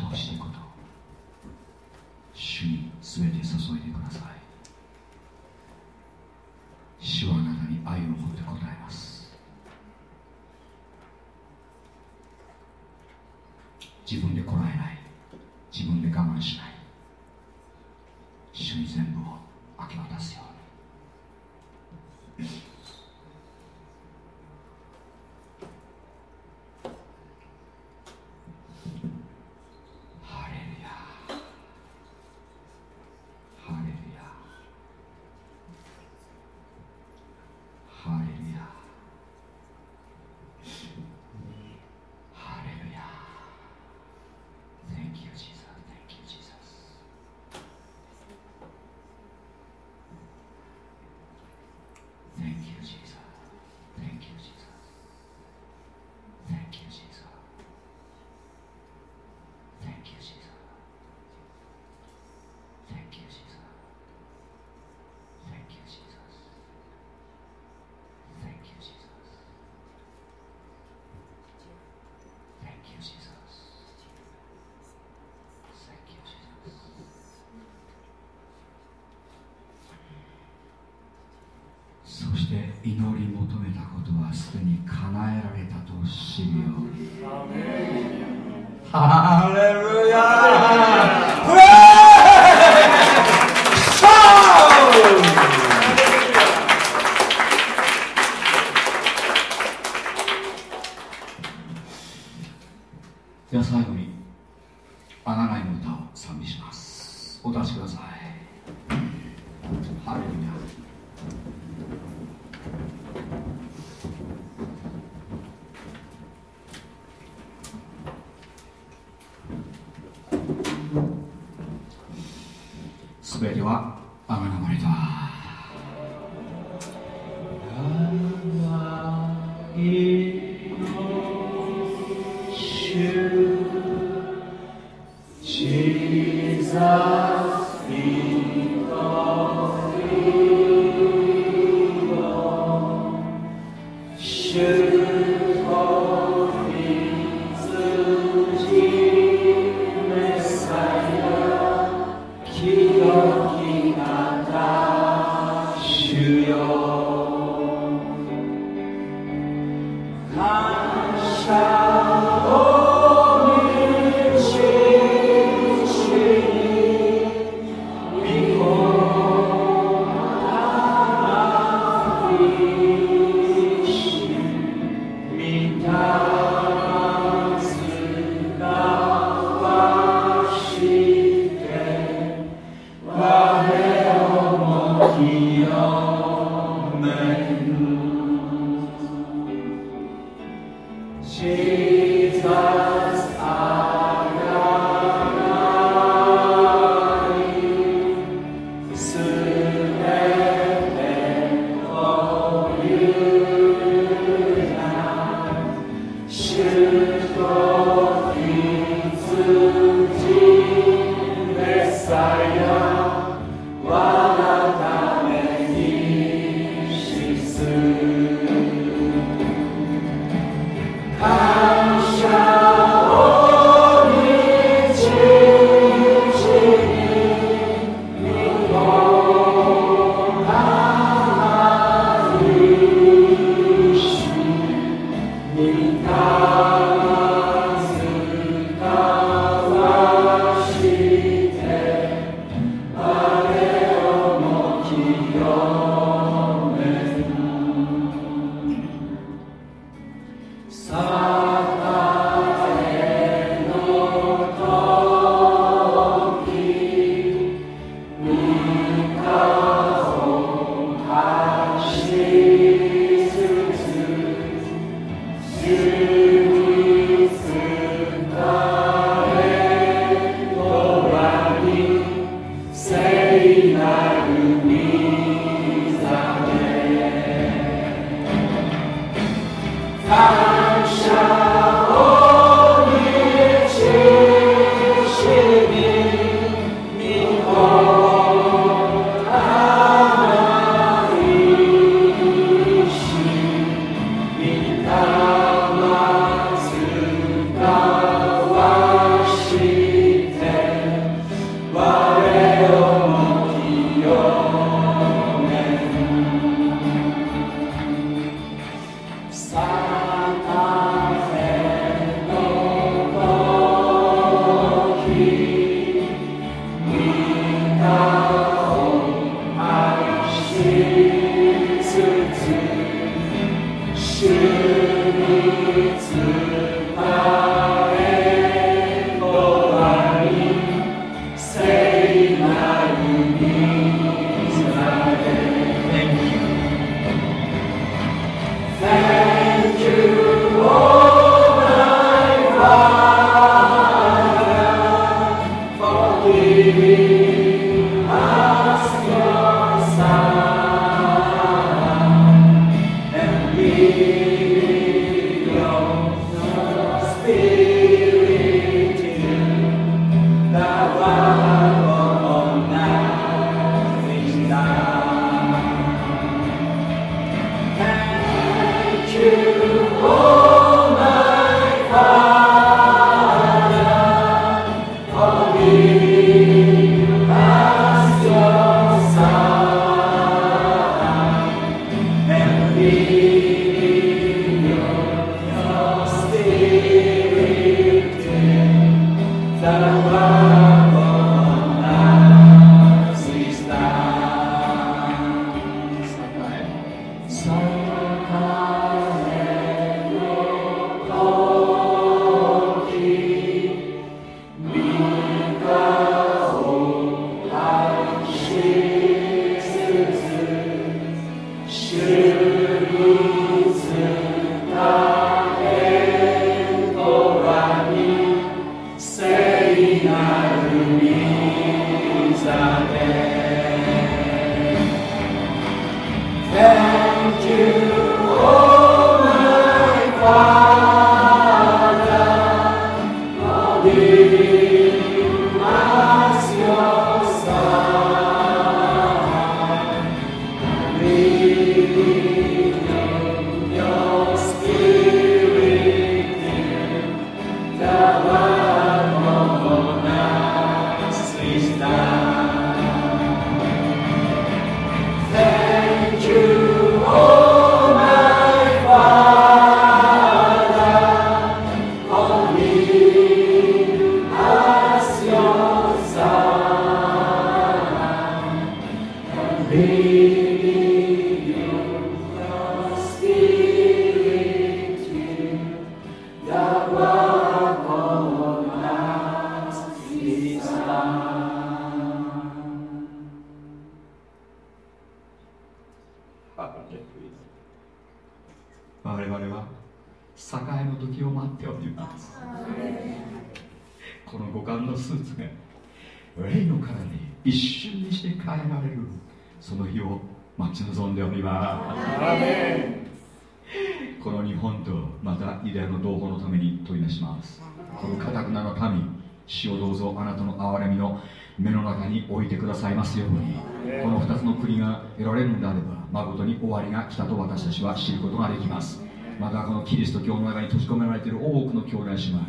high. て祈り求めたことはすでに叶えられたと知るよハレルヤこの2つの国が得られるんであれば、誠に終わりが来たと私たちは知ることができます。またこのキリスト教の中に閉じ込められている多くの兄弟姉妹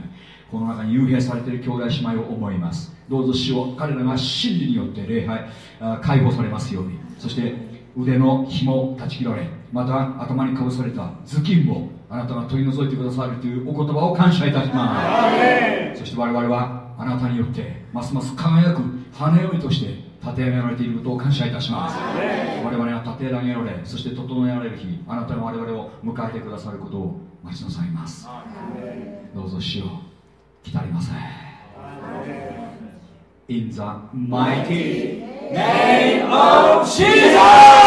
この中に幽閉されている兄弟姉妹を思います。どうぞ死を彼らが真理によって礼拝解放されますように。そして腕の紐を断ち切られまた頭にかぶされた頭巾をあなたが取り除いてくださるというお言葉を感謝いたします。そして我々はあなたによってますます輝く羽よりとして立て上げられていることを感謝いたします。我々が立て上げられそして整えられる日あなたが我々を迎えてくださることを待ちなさいます。どうぞ死を来たりません In the mighty name of Jesus!